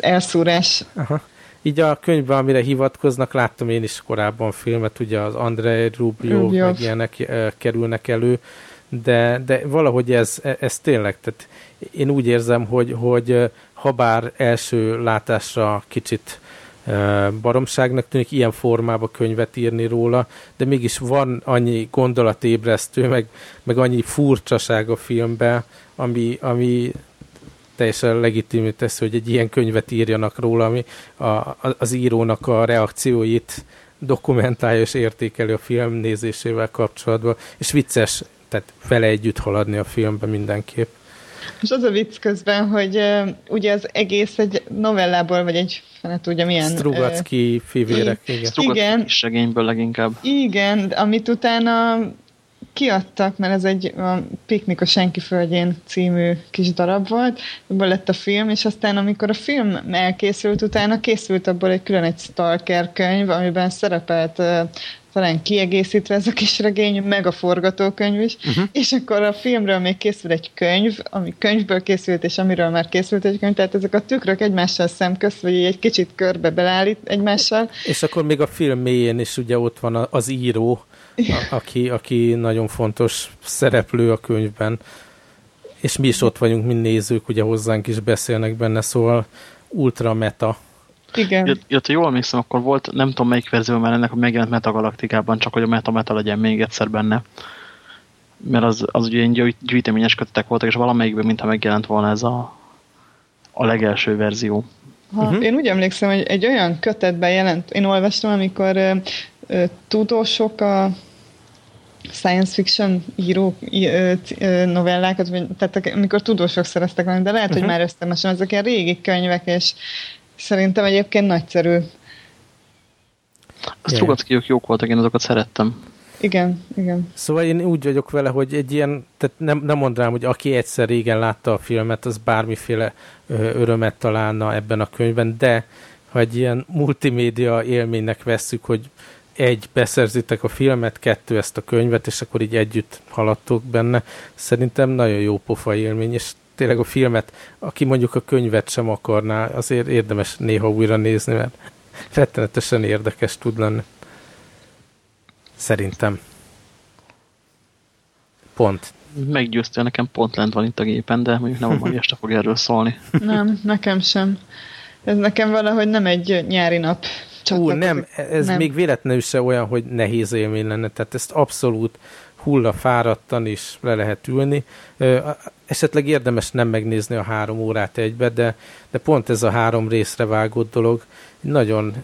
elszúrás. Aha. Így a könyvben, amire hivatkoznak, láttam én is korábban filmet, ugye az Andrei Rubio. meg ilyenek e, kerülnek elő, de, de valahogy ez, e, ez tényleg, tehát én úgy érzem, hogy, hogy ha bár első látásra kicsit baromságnak tűnik ilyen formába könyvet írni róla, de mégis van annyi gondolatébresztő, meg, meg annyi furcsaság a filmben, ami, ami teljesen legitimű tesz, hogy egy ilyen könyvet írjanak róla, ami a, az írónak a reakcióit dokumentálja és értékeli a film nézésével kapcsolatban, és vicces, tehát vele együtt haladni a filmbe mindenképp. És az a vicc közben, hogy uh, ugye az egész egy novellából, vagy egy, fene tudja milyen... Strugacki uh, fivérek, igen. Strugacki igen. segényből leginkább. Igen, amit utána kiadtak, mert ez egy a Piknik a Senki Földjén című kis darab volt, ebből lett a film, és aztán amikor a film elkészült, utána készült abból egy külön egy Stalker könyv, amiben szerepelt uh, talán kiegészítve ez a kis regény, meg a forgatókönyv is, uh-huh. és akkor a filmről még készül egy könyv, ami könyvből készült, és amiről már készült egy könyv, tehát ezek a tükrök egymással szemközt, vagy egy kicsit körbe belállít egymással. És akkor még a film mélyén is ugye ott van az író, a, aki, aki nagyon fontos szereplő a könyvben, és mi is ott vagyunk, mint nézők, ugye hozzánk is beszélnek benne, szóval ultra meta igen. Jött, jól emlékszem, akkor volt, nem tudom melyik verzió már ennek, hogy megjelent Metagalaktikában, csak hogy a meta-meta legyen még egyszer benne. Mert az, az ugye ilyen gyűjteményes kötetek voltak, és valamelyikben mintha megjelent volna ez a, a legelső verzió. Ha, uh-huh. Én úgy emlékszem, hogy egy olyan kötetben jelent, én olvastam, amikor ö, ö, tudósok a science fiction író ö, ö, novellákat, vagy, tehát amikor tudósok szereztek valamit, de lehet, uh-huh. hogy már összemesen, ezek ilyen régi könyvek, és Szerintem egyébként nagyszerű. A Strugackijok jók voltak, én azokat szerettem. Igen, igen. Szóval én úgy vagyok vele, hogy egy ilyen, tehát nem, nem mondanám, hogy aki egyszer régen látta a filmet, az bármiféle örömet találna ebben a könyvben, de ha egy ilyen multimédia élménynek vesszük, hogy egy, beszerzitek a filmet, kettő, ezt a könyvet, és akkor így együtt haladtok benne, szerintem nagyon jó pofa élmény, és tényleg a filmet, aki mondjuk a könyvet sem akarná, azért érdemes néha újra nézni, mert rettenetesen érdekes tud lenni. Szerintem. Pont. Meggyőztél, nekem pont lent van itt a gépen, de mondjuk nem a mai este fog erről szólni. Nem, nekem sem. Ez nekem valahogy nem egy nyári nap. Csak Ú, nem, ez nem. még véletlenül se olyan, hogy nehéz élmény lenne, tehát ezt abszolút hulla fáradtan is le lehet ülni. Esetleg érdemes nem megnézni a három órát egybe, de, de pont ez a három részre vágott dolog nagyon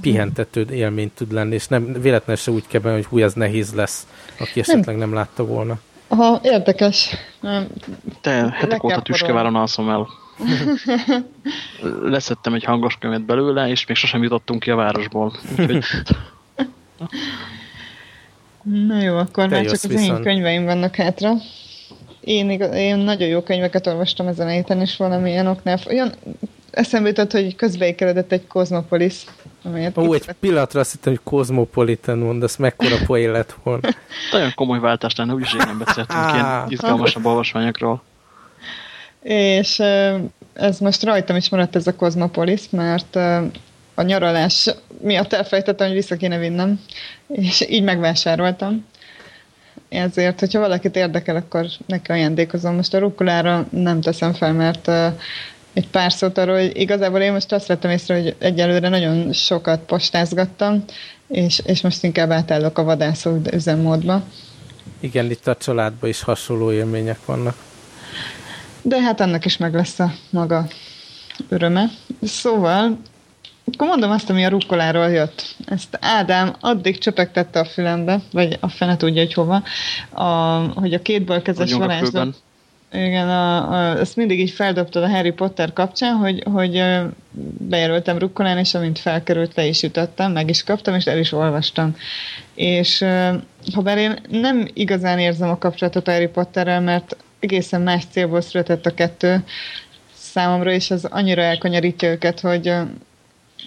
pihentető élményt tud lenni, és nem véletlenül se úgy kell benni, hogy hú, ez nehéz lesz, aki esetleg nem látta volna. Aha, érdekes. Te hetek óta tüskeváron alszom el. Leszettem egy hangos könyvet belőle, és még sosem jutottunk ki a városból. Úgyhogy... Na jó, akkor Te már csak az viszont. én könyveim vannak hátra. Én, én nagyon jó könyveket olvastam ezen a héten, és valamilyen oknál. Olyan eszembe jutott, hogy közbeékelődött egy Cosmopolis. Ó, egy pillanatra azt hittem, hogy Cosmopolitan mondasz, mekkora poén lett volna. Nagyon komoly váltás lenne, úgyis nem beszéltünk ilyen izgalmasabb olvasmányokról. És ez most rajtam is maradt ez a Cosmopolis, mert a nyaralás miatt elfejtettem, hogy vissza kéne vinnem, és így megvásároltam. Ezért, hogyha valakit érdekel, akkor neki ajándékozom. Most a rukkolára nem teszem fel, mert egy pár szót arról, hogy igazából én most azt vettem észre, hogy egyelőre nagyon sokat postázgattam, és, és most inkább átállok a vadászó üzemmódba. Igen, itt a családban is hasonló élmények vannak. De hát annak is meg lesz a maga öröme. Szóval, akkor mondom azt, ami a rukkoláról jött. Ezt Ádám addig csöpegtette a fülembe, vagy a fene tudja, hogy hova, a, hogy a két balkezes varázslat... Igen, a, a, ezt mindig így feldobtad a Harry Potter kapcsán, hogy, hogy bejelöltem rukkolán, és amint felkerült, le is ütöttem, meg is kaptam, és el is olvastam. És ha bár én nem igazán érzem a kapcsolatot Harry Potterrel, mert egészen más célból született a kettő számomra, és az annyira elkanyarítja őket, hogy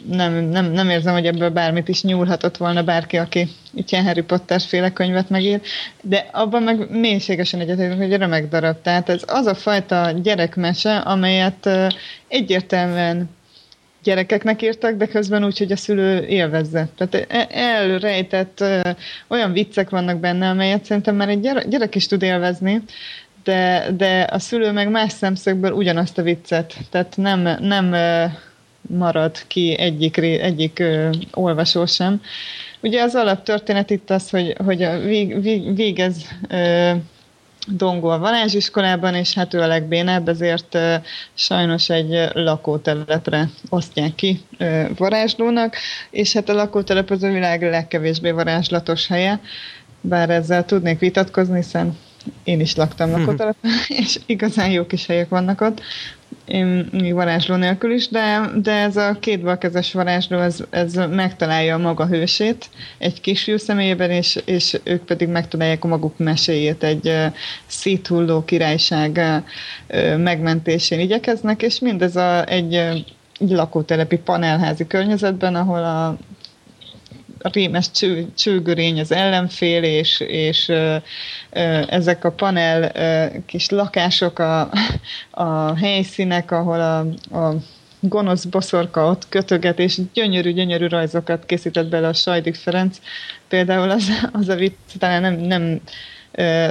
nem, nem, nem érzem, hogy ebből bármit is nyúlhatott volna bárki, aki itt ilyen Harry Potter féle könyvet megír, de abban meg mélységesen egyetértünk, hogy remek darab. Tehát ez az a fajta gyerekmese, amelyet egyértelműen gyerekeknek írtak, de közben úgy, hogy a szülő élvezze. Tehát e, elrejtett olyan viccek vannak benne, amelyet szerintem már egy gyerek is tud élvezni, de, de a szülő meg más szemszögből ugyanazt a viccet. Tehát nem, nem marad ki egyik, egyik ö, olvasó sem. Ugye az alaptörténet itt az, hogy, hogy a vég, vég, végez ö, a varázsiskolában, és hát ő a legbénebb, ezért ö, sajnos egy lakótelepre osztják ki ö, varázslónak, és hát a lakótelep az a világ legkevésbé varázslatos helye, bár ezzel tudnék vitatkozni, hiszen én is laktam lakótelepen, és igazán jó kis helyek vannak ott, én még varázsló nélkül is, de, de ez a két balkezes varázsló, ez, ez megtalálja a maga hősét egy kisfiú személyében, és, és ők pedig megtalálják a maguk meséjét, egy uh, széthulló királyság uh, megmentésén igyekeznek, és mindez a, egy, egy lakótelepi panelházi környezetben, ahol a a rémes cső, csőgörény az ellenfél, és, és ezek a panel kis lakások a, a helyszínek, ahol a, a gonosz boszorka ott kötöget, és gyönyörű-gyönyörű rajzokat készített bele a Sajdik Ferenc. Például az, az a vicc, talán nem, nem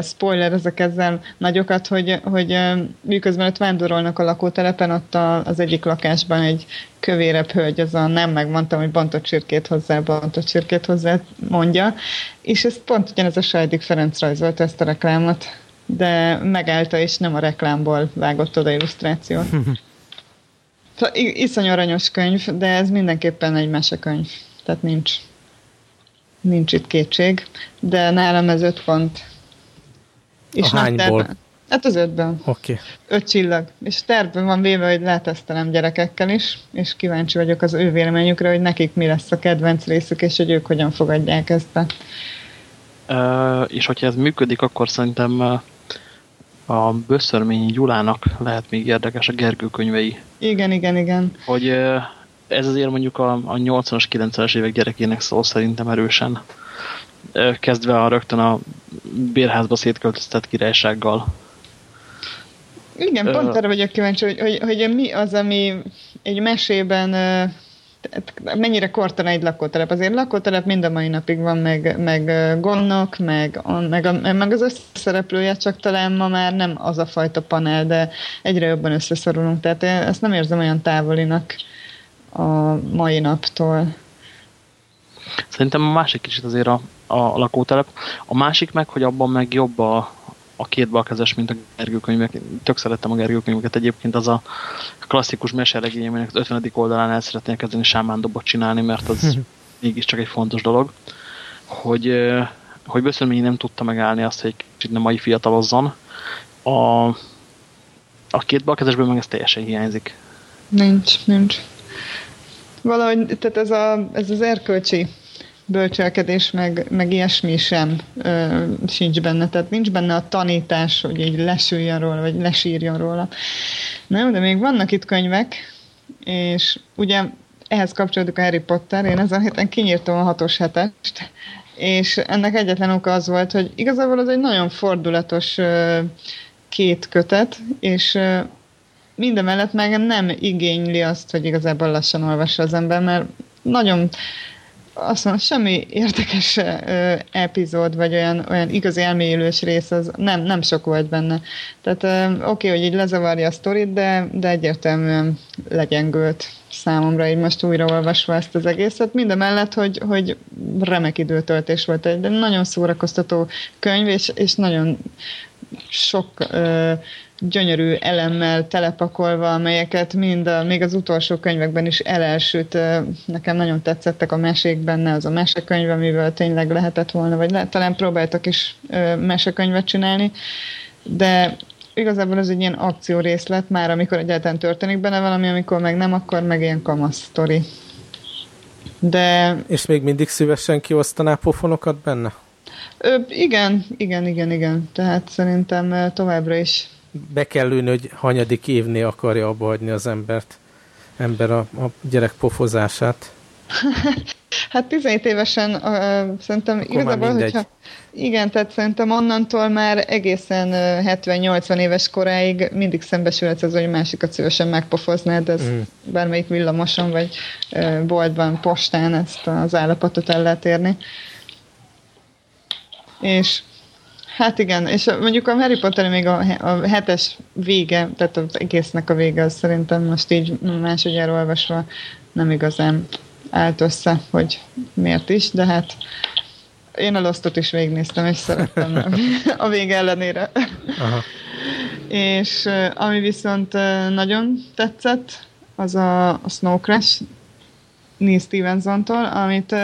spoiler ezek ezzel nagyokat, hogy, hogy miközben ott vándorolnak a lakótelepen, ott a, az egyik lakásban egy kövérebb hölgy, az a nem megmondtam, hogy bontott csirkét hozzá, bontott csirkét hozzá mondja, és ez pont ugyanez a Sajdik Ferenc rajzolta ezt a reklámot, de megállta, és nem a reklámból vágott oda illusztrációt. Szóval iszony aranyos könyv, de ez mindenképpen egy mesekönyv, tehát nincs nincs itt kétség, de nálam ez öt pont és a hányból? Hát az ötben. Oké. Okay. Öt csillag. És tervben van véve, hogy letesztelem gyerekekkel is, és kíváncsi vagyok az ő véleményükre, hogy nekik mi lesz a kedvenc részük, és hogy ők hogyan fogadják ezt a... Uh, és hogyha ez működik, akkor szerintem a Böszörményi Gyulának lehet még érdekes a Gergő könyvei. Igen, igen, igen. Hogy ez azért mondjuk a, a 80-as, 90-es évek gyerekének szól szerintem erősen kezdve a rögtön a bérházba szétköltöztetett királysággal. Igen, pont uh, erre vagyok kíváncsi, hogy, hogy, hogy mi az, ami egy mesében mennyire kortalan egy lakótelep. Azért lakótelep mind a mai napig van, meg, meg gondok, meg, meg, a, meg az összeszereplője, csak talán ma már nem az a fajta panel, de egyre jobban összeszorulunk. Tehát én ezt nem érzem olyan távolinak a mai naptól. Szerintem a másik kicsit azért a, a lakótelep. A másik meg, hogy abban meg jobb a, a két balkezes, mint a Gergőkönyvek. Tök szerettem a Gergőkönyveket. Egyébként az a klasszikus meseregény, aminek az 50. oldalán el szeretnék kezdeni sámándobot csinálni, mert az mégiscsak egy fontos dolog. Hogy, hogy Böszönményi nem tudta megállni azt, hogy egy kicsit nem mai fiatalozzon. A, a két balkezesből meg ez teljesen hiányzik. Nincs, nincs. Valahogy, tehát ez, a, ez az erkölcsi bölcselkedés, meg, meg ilyesmi sem ö, sincs benne. Tehát nincs benne a tanítás, hogy így lesüljön róla, vagy lesírjon róla. Nem, de még vannak itt könyvek, és ugye ehhez kapcsolódik a Harry Potter, én ezen héten kinyírtam a hatos hetest, és ennek egyetlen oka az volt, hogy igazából az egy nagyon fordulatos ö, két kötet, és ö, mindemellett meg nem igényli azt, hogy igazából lassan olvassa az ember, mert nagyon azt mondom, semmi érdekes epizód, vagy olyan, olyan igazi elmélyülős rész, az nem, nem sok volt benne. Tehát oké, okay, hogy így lezavarja a sztorit, de, de egyértelműen legyengült számomra így most újraolvasva ezt az egészet. Mindemellett, hogy, hogy remek időtöltés volt. Egy nagyon szórakoztató könyv, és, és nagyon sok uh, gyönyörű elemmel telepakolva, amelyeket mind, a, még az utolsó könyvekben is elelsült. Nekem nagyon tetszettek a mesék benne, az a mesekönyv, amivel tényleg lehetett volna, vagy lehet, talán próbáltak is mesekönyvet csinálni, de igazából ez egy ilyen akció részlet, már amikor egyáltalán történik benne valami, amikor meg nem, akkor meg ilyen kamasz sztori. De... És még mindig szívesen kiosztaná pofonokat benne? Ö, igen, igen, igen, igen. Tehát szerintem továbbra is be kell lőni, hogy hanyadik évnél akarja abba hagyni az embert, ember a, a gyerek pofozását. hát 17 évesen uh, szerintem Akkor igazából, hogyha igen, tehát szerintem onnantól már egészen uh, 70-80 éves koráig mindig szembesülhetsz az, hogy másikat szívesen megpofoznád, ez mm. bármelyik villamoson vagy uh, boltban, postán ezt az állapotot el lehet érni. És Hát igen, és mondjuk a Harry Potter még a, a hetes vége, tehát az egésznek a vége, az szerintem most így másodjára olvasva nem igazán állt össze, hogy miért is, de hát én a Lostot is végignéztem, és szerettem a vége ellenére. Aha. és ami viszont nagyon tetszett, az a, a Snow Crash Neil Stevenson-tól, amit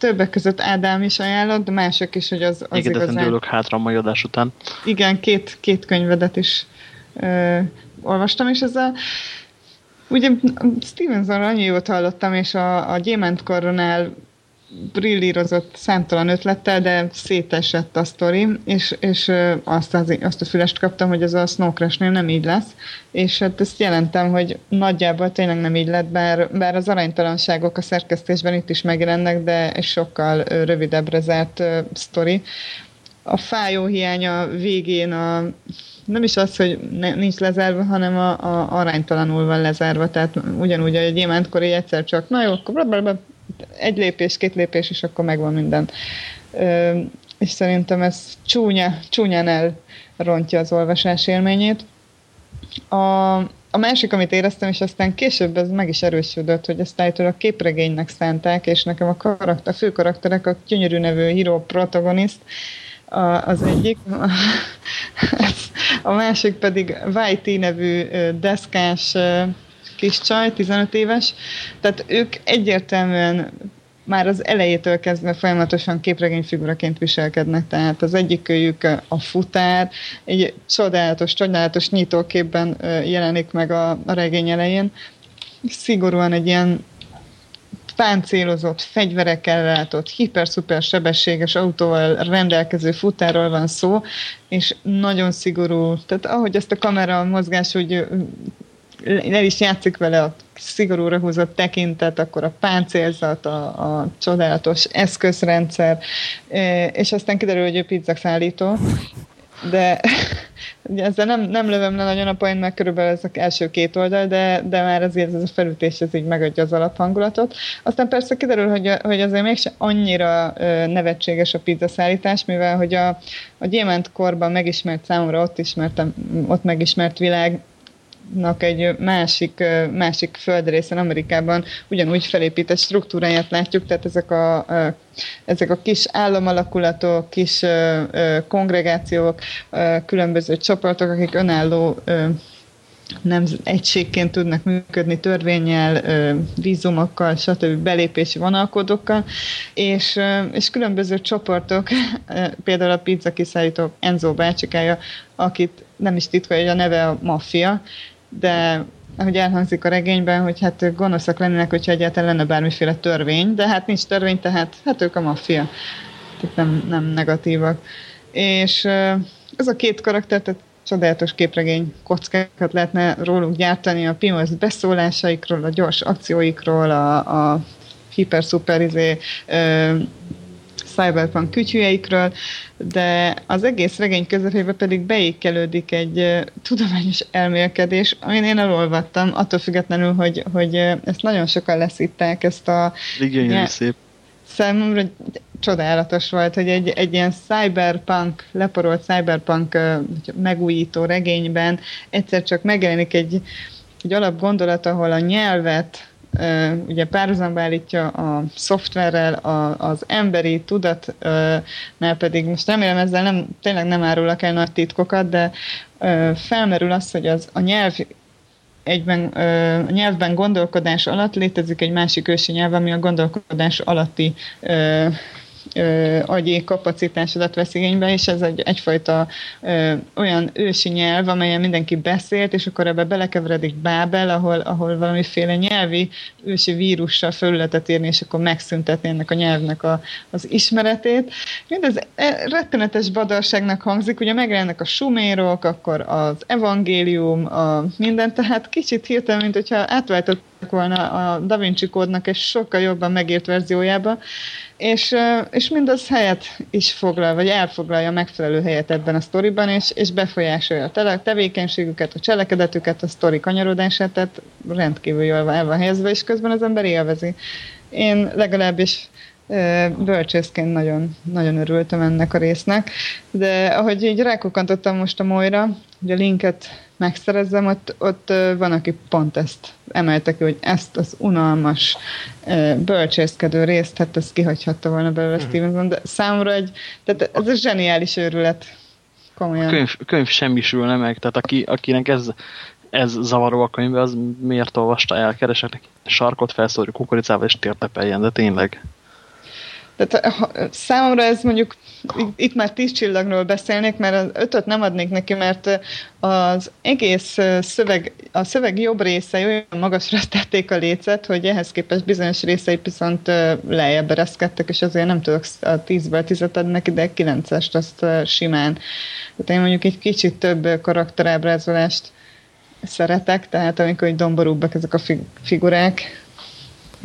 többek között Ádám is ajánlott, de mások is, hogy az, az Égedetlen igazán... dőlök hátra a mai adás után. Igen, két, két könyvedet is ö, olvastam, és ez a Ugye Stevensonról annyi jót hallottam, és a, a Gyémánt Koronál brillírozott számtalan ötlettel, de szétesett a sztori, és, és azt, az, azt a fülest kaptam, hogy ez a Snow Crash-nél nem így lesz, és hát ezt jelentem, hogy nagyjából tényleg nem így lett, bár, bár az aránytalanságok a szerkesztésben itt is megjelennek, de egy sokkal rövidebbre zárt sztori. A fájó hiánya végén a nem is az, hogy ne, nincs lezárva, hanem a, a aránytalanul van lezárva, tehát ugyanúgy, a gyémántkor egyszer csak, na jó, akkor egy lépés, két lépés, és akkor megvan minden. És szerintem ez csúnya, csúnyán elrontja az olvasás élményét. A, a másik, amit éreztem, és aztán később ez meg is erősödött, hogy ezt állítólag a képregénynek szánták, és nekem a, karakter, a fő karakterek a gyönyörű nevű híró protagonist, a, az egyik. A másik pedig YT nevű deszkás kis csaj, 15 éves, tehát ők egyértelműen már az elejétől kezdve folyamatosan képregényfiguraként viselkednek, tehát az egyik őjük a futár, egy csodálatos, csodálatos nyitóképben jelenik meg a, a regény elején, szigorúan egy ilyen páncélozott, fegyverekkel látott, hiper-szuper sebességes autóval rendelkező futáról van szó, és nagyon szigorú, tehát ahogy ezt a kamera mozgás úgy el is játszik vele a szigorúra húzott tekintet, akkor a páncélzat, a, a csodálatos eszközrendszer, e, és aztán kiderül, hogy ő pizzaszállító, de ugye ezzel nem, nem lövöm le nagyon a point, mert körülbelül ez az első két oldal, de, de már azért ez a felütés ez így megadja az alaphangulatot. Aztán persze kiderül, hogy, hogy azért mégsem annyira nevetséges a pizzaszállítás, mivel hogy a, a gyémánt korban megismert számomra ott ismertem, ott megismert világ nak egy másik, másik földrészen Amerikában ugyanúgy felépített struktúráját látjuk, tehát ezek a, ezek a kis államalakulatok, kis kongregációk, különböző csoportok, akik önálló nem egységként tudnak működni törvényel, vízumokkal, stb. belépési vonalkódokkal, és, és különböző csoportok, például a pizza kiszállító Enzo bácsikája, akit nem is titkolja, hogy a neve a maffia, de ahogy elhangzik a regényben, hogy hát gonoszak lennének, hogyha egyáltalán lenne bármiféle törvény, de hát nincs törvény, tehát hát ők a maffia. Tehát nem, nem negatívak. És ez a két karakter, tehát csodálatos képregény kockákat lehetne róluk gyártani, a pimasz beszólásaikról, a gyors akcióikról, a, a hiper-szuper izé, cyberpunk kütyűjeikről, de az egész regény közepébe pedig beékelődik egy tudományos elmélkedés, amin én elolvattam, attól függetlenül, hogy, hogy ezt nagyon sokan leszitták, ezt a... Igen, szép. Számomra csodálatos volt, hogy egy, egy ilyen cyberpunk, leporolt cyberpunk megújító regényben egyszer csak megjelenik egy, egy alapgondolat, ahol a nyelvet ugye párhuzamba állítja a szoftverrel, a, az emberi tudatnál pedig, most remélem ezzel nem, tényleg nem árulok el nagy titkokat, de felmerül az, hogy az, a nyelv egyben a nyelvben gondolkodás alatt létezik egy másik ősi nyelv, ami a gondolkodás alatti ö, agyi kapacitásodat vesz igénybe, és ez egy, egyfajta ö, olyan ősi nyelv, amelyen mindenki beszélt, és akkor ebbe belekeveredik Bábel, ahol, ahol valamiféle nyelvi ősi vírussal felületet írni, és akkor megszüntetni ennek a nyelvnek a, az ismeretét. Mindez e, rettenetes badarságnak hangzik, ugye megjelennek a sumérok, akkor az evangélium, a minden, tehát kicsit hirtelen, mint hogyha átváltottak volna a Da Vinci kódnak egy sokkal jobban megírt verziójába, és, és mindaz helyet is foglal, vagy elfoglalja megfelelő helyet ebben a sztoriban, és, és befolyásolja a tevékenységüket, a cselekedetüket, a sztori kanyarodását, tehát rendkívül jól el van helyezve, és közben az ember élvezi. Én legalábbis bölcsészként nagyon, nagyon örültem ennek a résznek, de ahogy így rákokantottam most a Moira, hogy a linket megszerezzem, ott, ott van, aki pont ezt emelte ki, hogy ezt az unalmas bölcsészkedő részt, hát ezt kihagyhatta volna belőle mm. Stevenson, de számomra egy, tehát ez egy zseniális őrület. Komolyan. A könyv, könyv semmisülne meg, tehát aki, akinek ez, ez zavaró a könyvbe, az miért olvasta el, keresek neki sarkot felszórjuk kukoricával és tértepeljen, de tényleg. Tehát számomra ez mondjuk, itt már tíz csillagról beszélnék, mert az ötöt nem adnék neki, mert az egész szöveg, a szöveg jobb részei olyan magasra tették a lécet, hogy ehhez képest bizonyos részei viszont lejjebb ereszkedtek, és azért nem tudok a tízből tizet adni neki, de kilencest azt simán. Tehát én mondjuk egy kicsit több karakterábrázolást szeretek, tehát amikor egy domborúbbak ezek a figurák,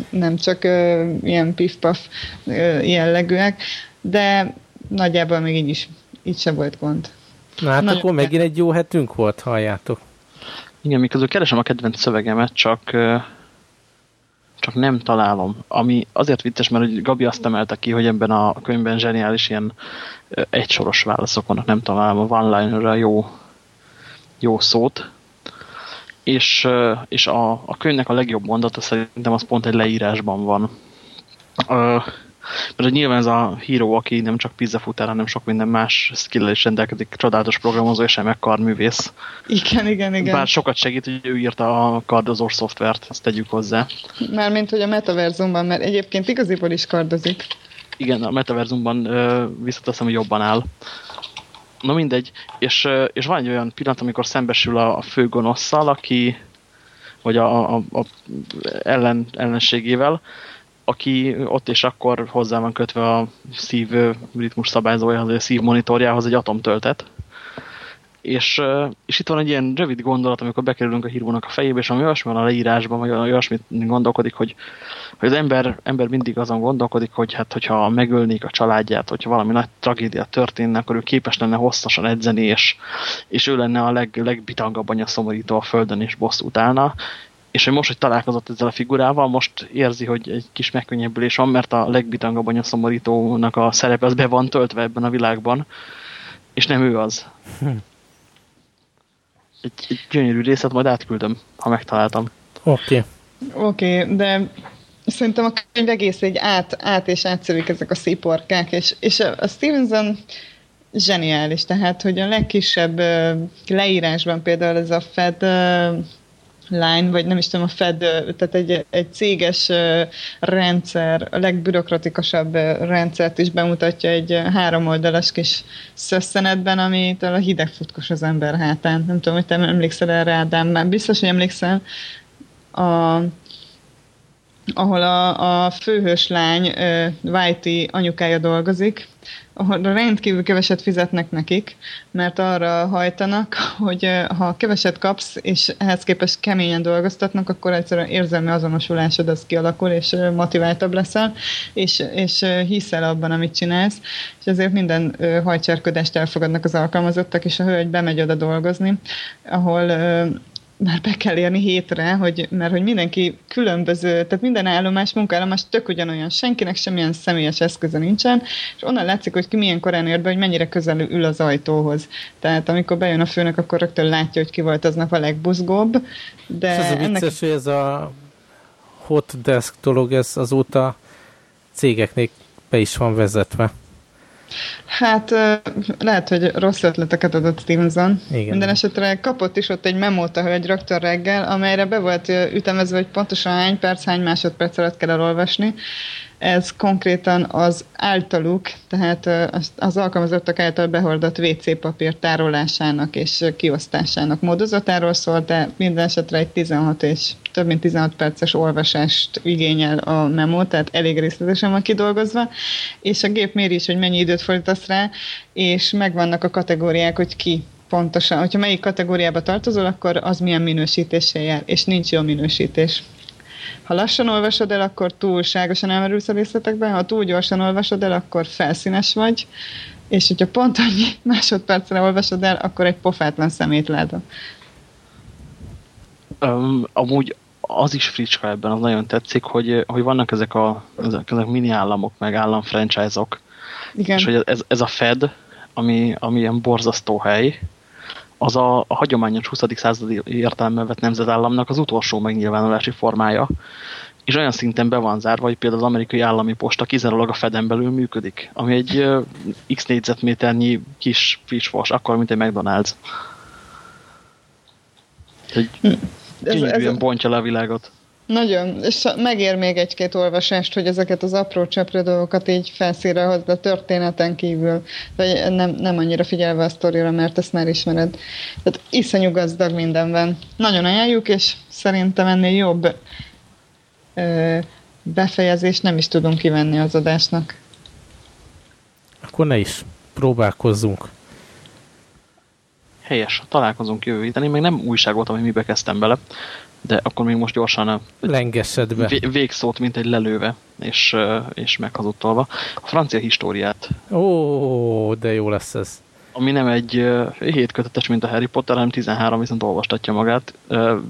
nem csak ö, ilyen pif-paf jellegűek, de nagyjából még így is, így sem volt gond. Na hát Nagyon akkor kell. megint egy jó hetünk volt, halljátok. Igen, miközben keresem a kedvenc szövegemet, csak csak nem találom. Ami azért vicces, mert hogy Gabi azt emelte ki, hogy ebben a könyvben zseniális ilyen egysoros válaszok vannak, nem találom a one-linerre jó, jó szót, és, és a, a könyvnek a legjobb mondata szerintem az pont egy leírásban van. Mert nyilván ez a híró, aki nem csak pizzafutár, hanem sok minden más skill is rendelkezik, csodálatos programozó és művész. Igen, igen, igen. Bár sokat segít, hogy ő írta a kardozós szoftvert, ezt tegyük hozzá. Mármint, hogy a metaverzumban, mert egyébként igaziból is kardozik. Igen, a metaverzumban visszateszem, hogy jobban áll. Na mindegy, és, és van egy olyan pillanat, amikor szembesül a, a főgonosszal, aki, vagy a, a, a ellen, ellenségével, aki ott és akkor hozzá van kötve a szív ritmus szabályzójához, a szív monitorjához egy atomtöltet. És, és itt van egy ilyen rövid gondolat, amikor bekerülünk a hírónak a fejébe, és ami olyasmi van a leírásban, vagy olyasmit gondolkodik, hogy, hogy az ember, ember mindig azon gondolkodik, hogy hát, hogyha megölnék a családját, hogyha valami nagy tragédia történne, akkor ő képes lenne hosszasan edzeni, és, és ő lenne a leg, legbitangabb anyaszomorító a földön, és bosszút állna, és hogy most, hogy találkozott ezzel a figurával, most érzi, hogy egy kis megkönnyebbülés van, mert a legbitangabb anyaszomorítónak a szerepe az be van töltve ebben a világban, és nem ő az. Egy, egy gyönyörű részlet, majd átküldöm, ha megtaláltam. Oké. Okay. Oké, okay, de szerintem a könyv egész egy át, át és átszerűk ezek a széporkák, és, és a Stevenson zseniális, tehát, hogy a legkisebb leírásban például ez a Fed line, vagy nem is tudom, a Fed, tehát egy, egy céges rendszer, a legbürokratikusabb rendszert is bemutatja egy háromoldalas kis szösszenetben, amit a hideg futkos az ember hátán. Nem tudom, hogy te emlékszel erre, Ádám, már biztos, hogy emlékszel. A ahol a, a főhős lány uh, Whitey anyukája dolgozik, ahol rendkívül keveset fizetnek nekik, mert arra hajtanak, hogy ha keveset kapsz, és ehhez képest keményen dolgoztatnak, akkor egyszerűen érzelmi azonosulásod az kialakul, és motiváltabb leszel, és, és hiszel abban, amit csinálsz, és ezért minden hajcsárködést elfogadnak az alkalmazottak, és a hölgy bemegy oda dolgozni, ahol már be kell érni hétre, hogy, mert hogy mindenki különböző, tehát minden állomás, munkállomás tök ugyanolyan, senkinek semmilyen személyes eszköze nincsen, és onnan látszik, hogy ki milyen korán ért be, hogy mennyire közel ül az ajtóhoz. Tehát amikor bejön a főnök, akkor rögtön látja, hogy ki volt aznap a legbuzgóbb. De és ez a vicces, ennek... hogy ez a hot desk dolog, ez azóta cégeknél be is van vezetve. Hát lehet, hogy rossz ötleteket adott Stevenson. Igen. Minden esetre kapott is ott egy memót a hölgy rögtön reggel, amelyre be volt ütemezve, hogy pontosan hány perc, hány másodperc alatt kell elolvasni, ez konkrétan az általuk, tehát az alkalmazottak által behordott WC papír tárolásának és kiosztásának módozatáról szól, de minden esetre egy 16 és több mint 16 perces olvasást igényel a memo, tehát elég részletesen van kidolgozva, és a gép méri is, hogy mennyi időt fordítasz rá, és megvannak a kategóriák, hogy ki pontosan, hogyha melyik kategóriába tartozol, akkor az milyen minősítéssel jár, és nincs jó minősítés. Ha lassan olvasod el, akkor túlságosan elmerülsz a részletekben, ha túl gyorsan olvasod el, akkor felszínes vagy, és hogyha pont annyi másodpercre olvasod el, akkor egy pofátlan szemétláda. Um, amúgy az is fricska ebben, az nagyon tetszik, hogy, hogy vannak ezek a ezek, ezek mini államok, meg állam franchise-ok, Igen. és hogy ez, ez a Fed, ami, ami ilyen borzasztó hely, az a, a hagyományos 20. századi értelemben vett nemzetállamnak az utolsó megnyilvánulási formája, és olyan szinten be van zárva, hogy például az amerikai állami posta kizárólag a Feden belül működik, ami egy uh, x négyzetméternyi kis fishwash, akkor, mint egy McDonald's. Hogy ez, ez, bontja le a világot. Nagyon, és megér még egy-két olvasást, hogy ezeket az apró csöprő dolgokat így felszíre hozd a történeten kívül, vagy nem, nem annyira figyelve a sztorira, mert ezt már ismered. Tehát iszonyú gazdag mindenben. Nagyon ajánljuk, és szerintem ennél jobb ö, befejezést nem is tudunk kivenni az adásnak. Akkor ne is. Próbálkozzunk. Helyes, találkozunk jövő héten. Én még nem újságoltam, hogy mibe kezdtem bele de akkor még most gyorsan Lengessed be. végszót, mint egy lelőve, és, és meghazudtolva. A francia históriát. Ó, de jó lesz ez. Ami nem egy hétkötetes, mint a Harry Potter, hanem 13 viszont olvastatja magát.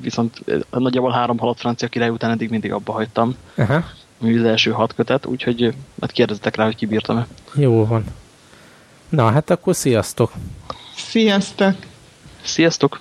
Viszont nagyjából három halott francia király után eddig mindig abba hagytam. Aha. Ami az első hat kötet, úgyhogy hát kérdezzetek rá, hogy kibírtam-e. Jó van. Na, hát akkor sziasztok! Sziasztok! Sziasztok!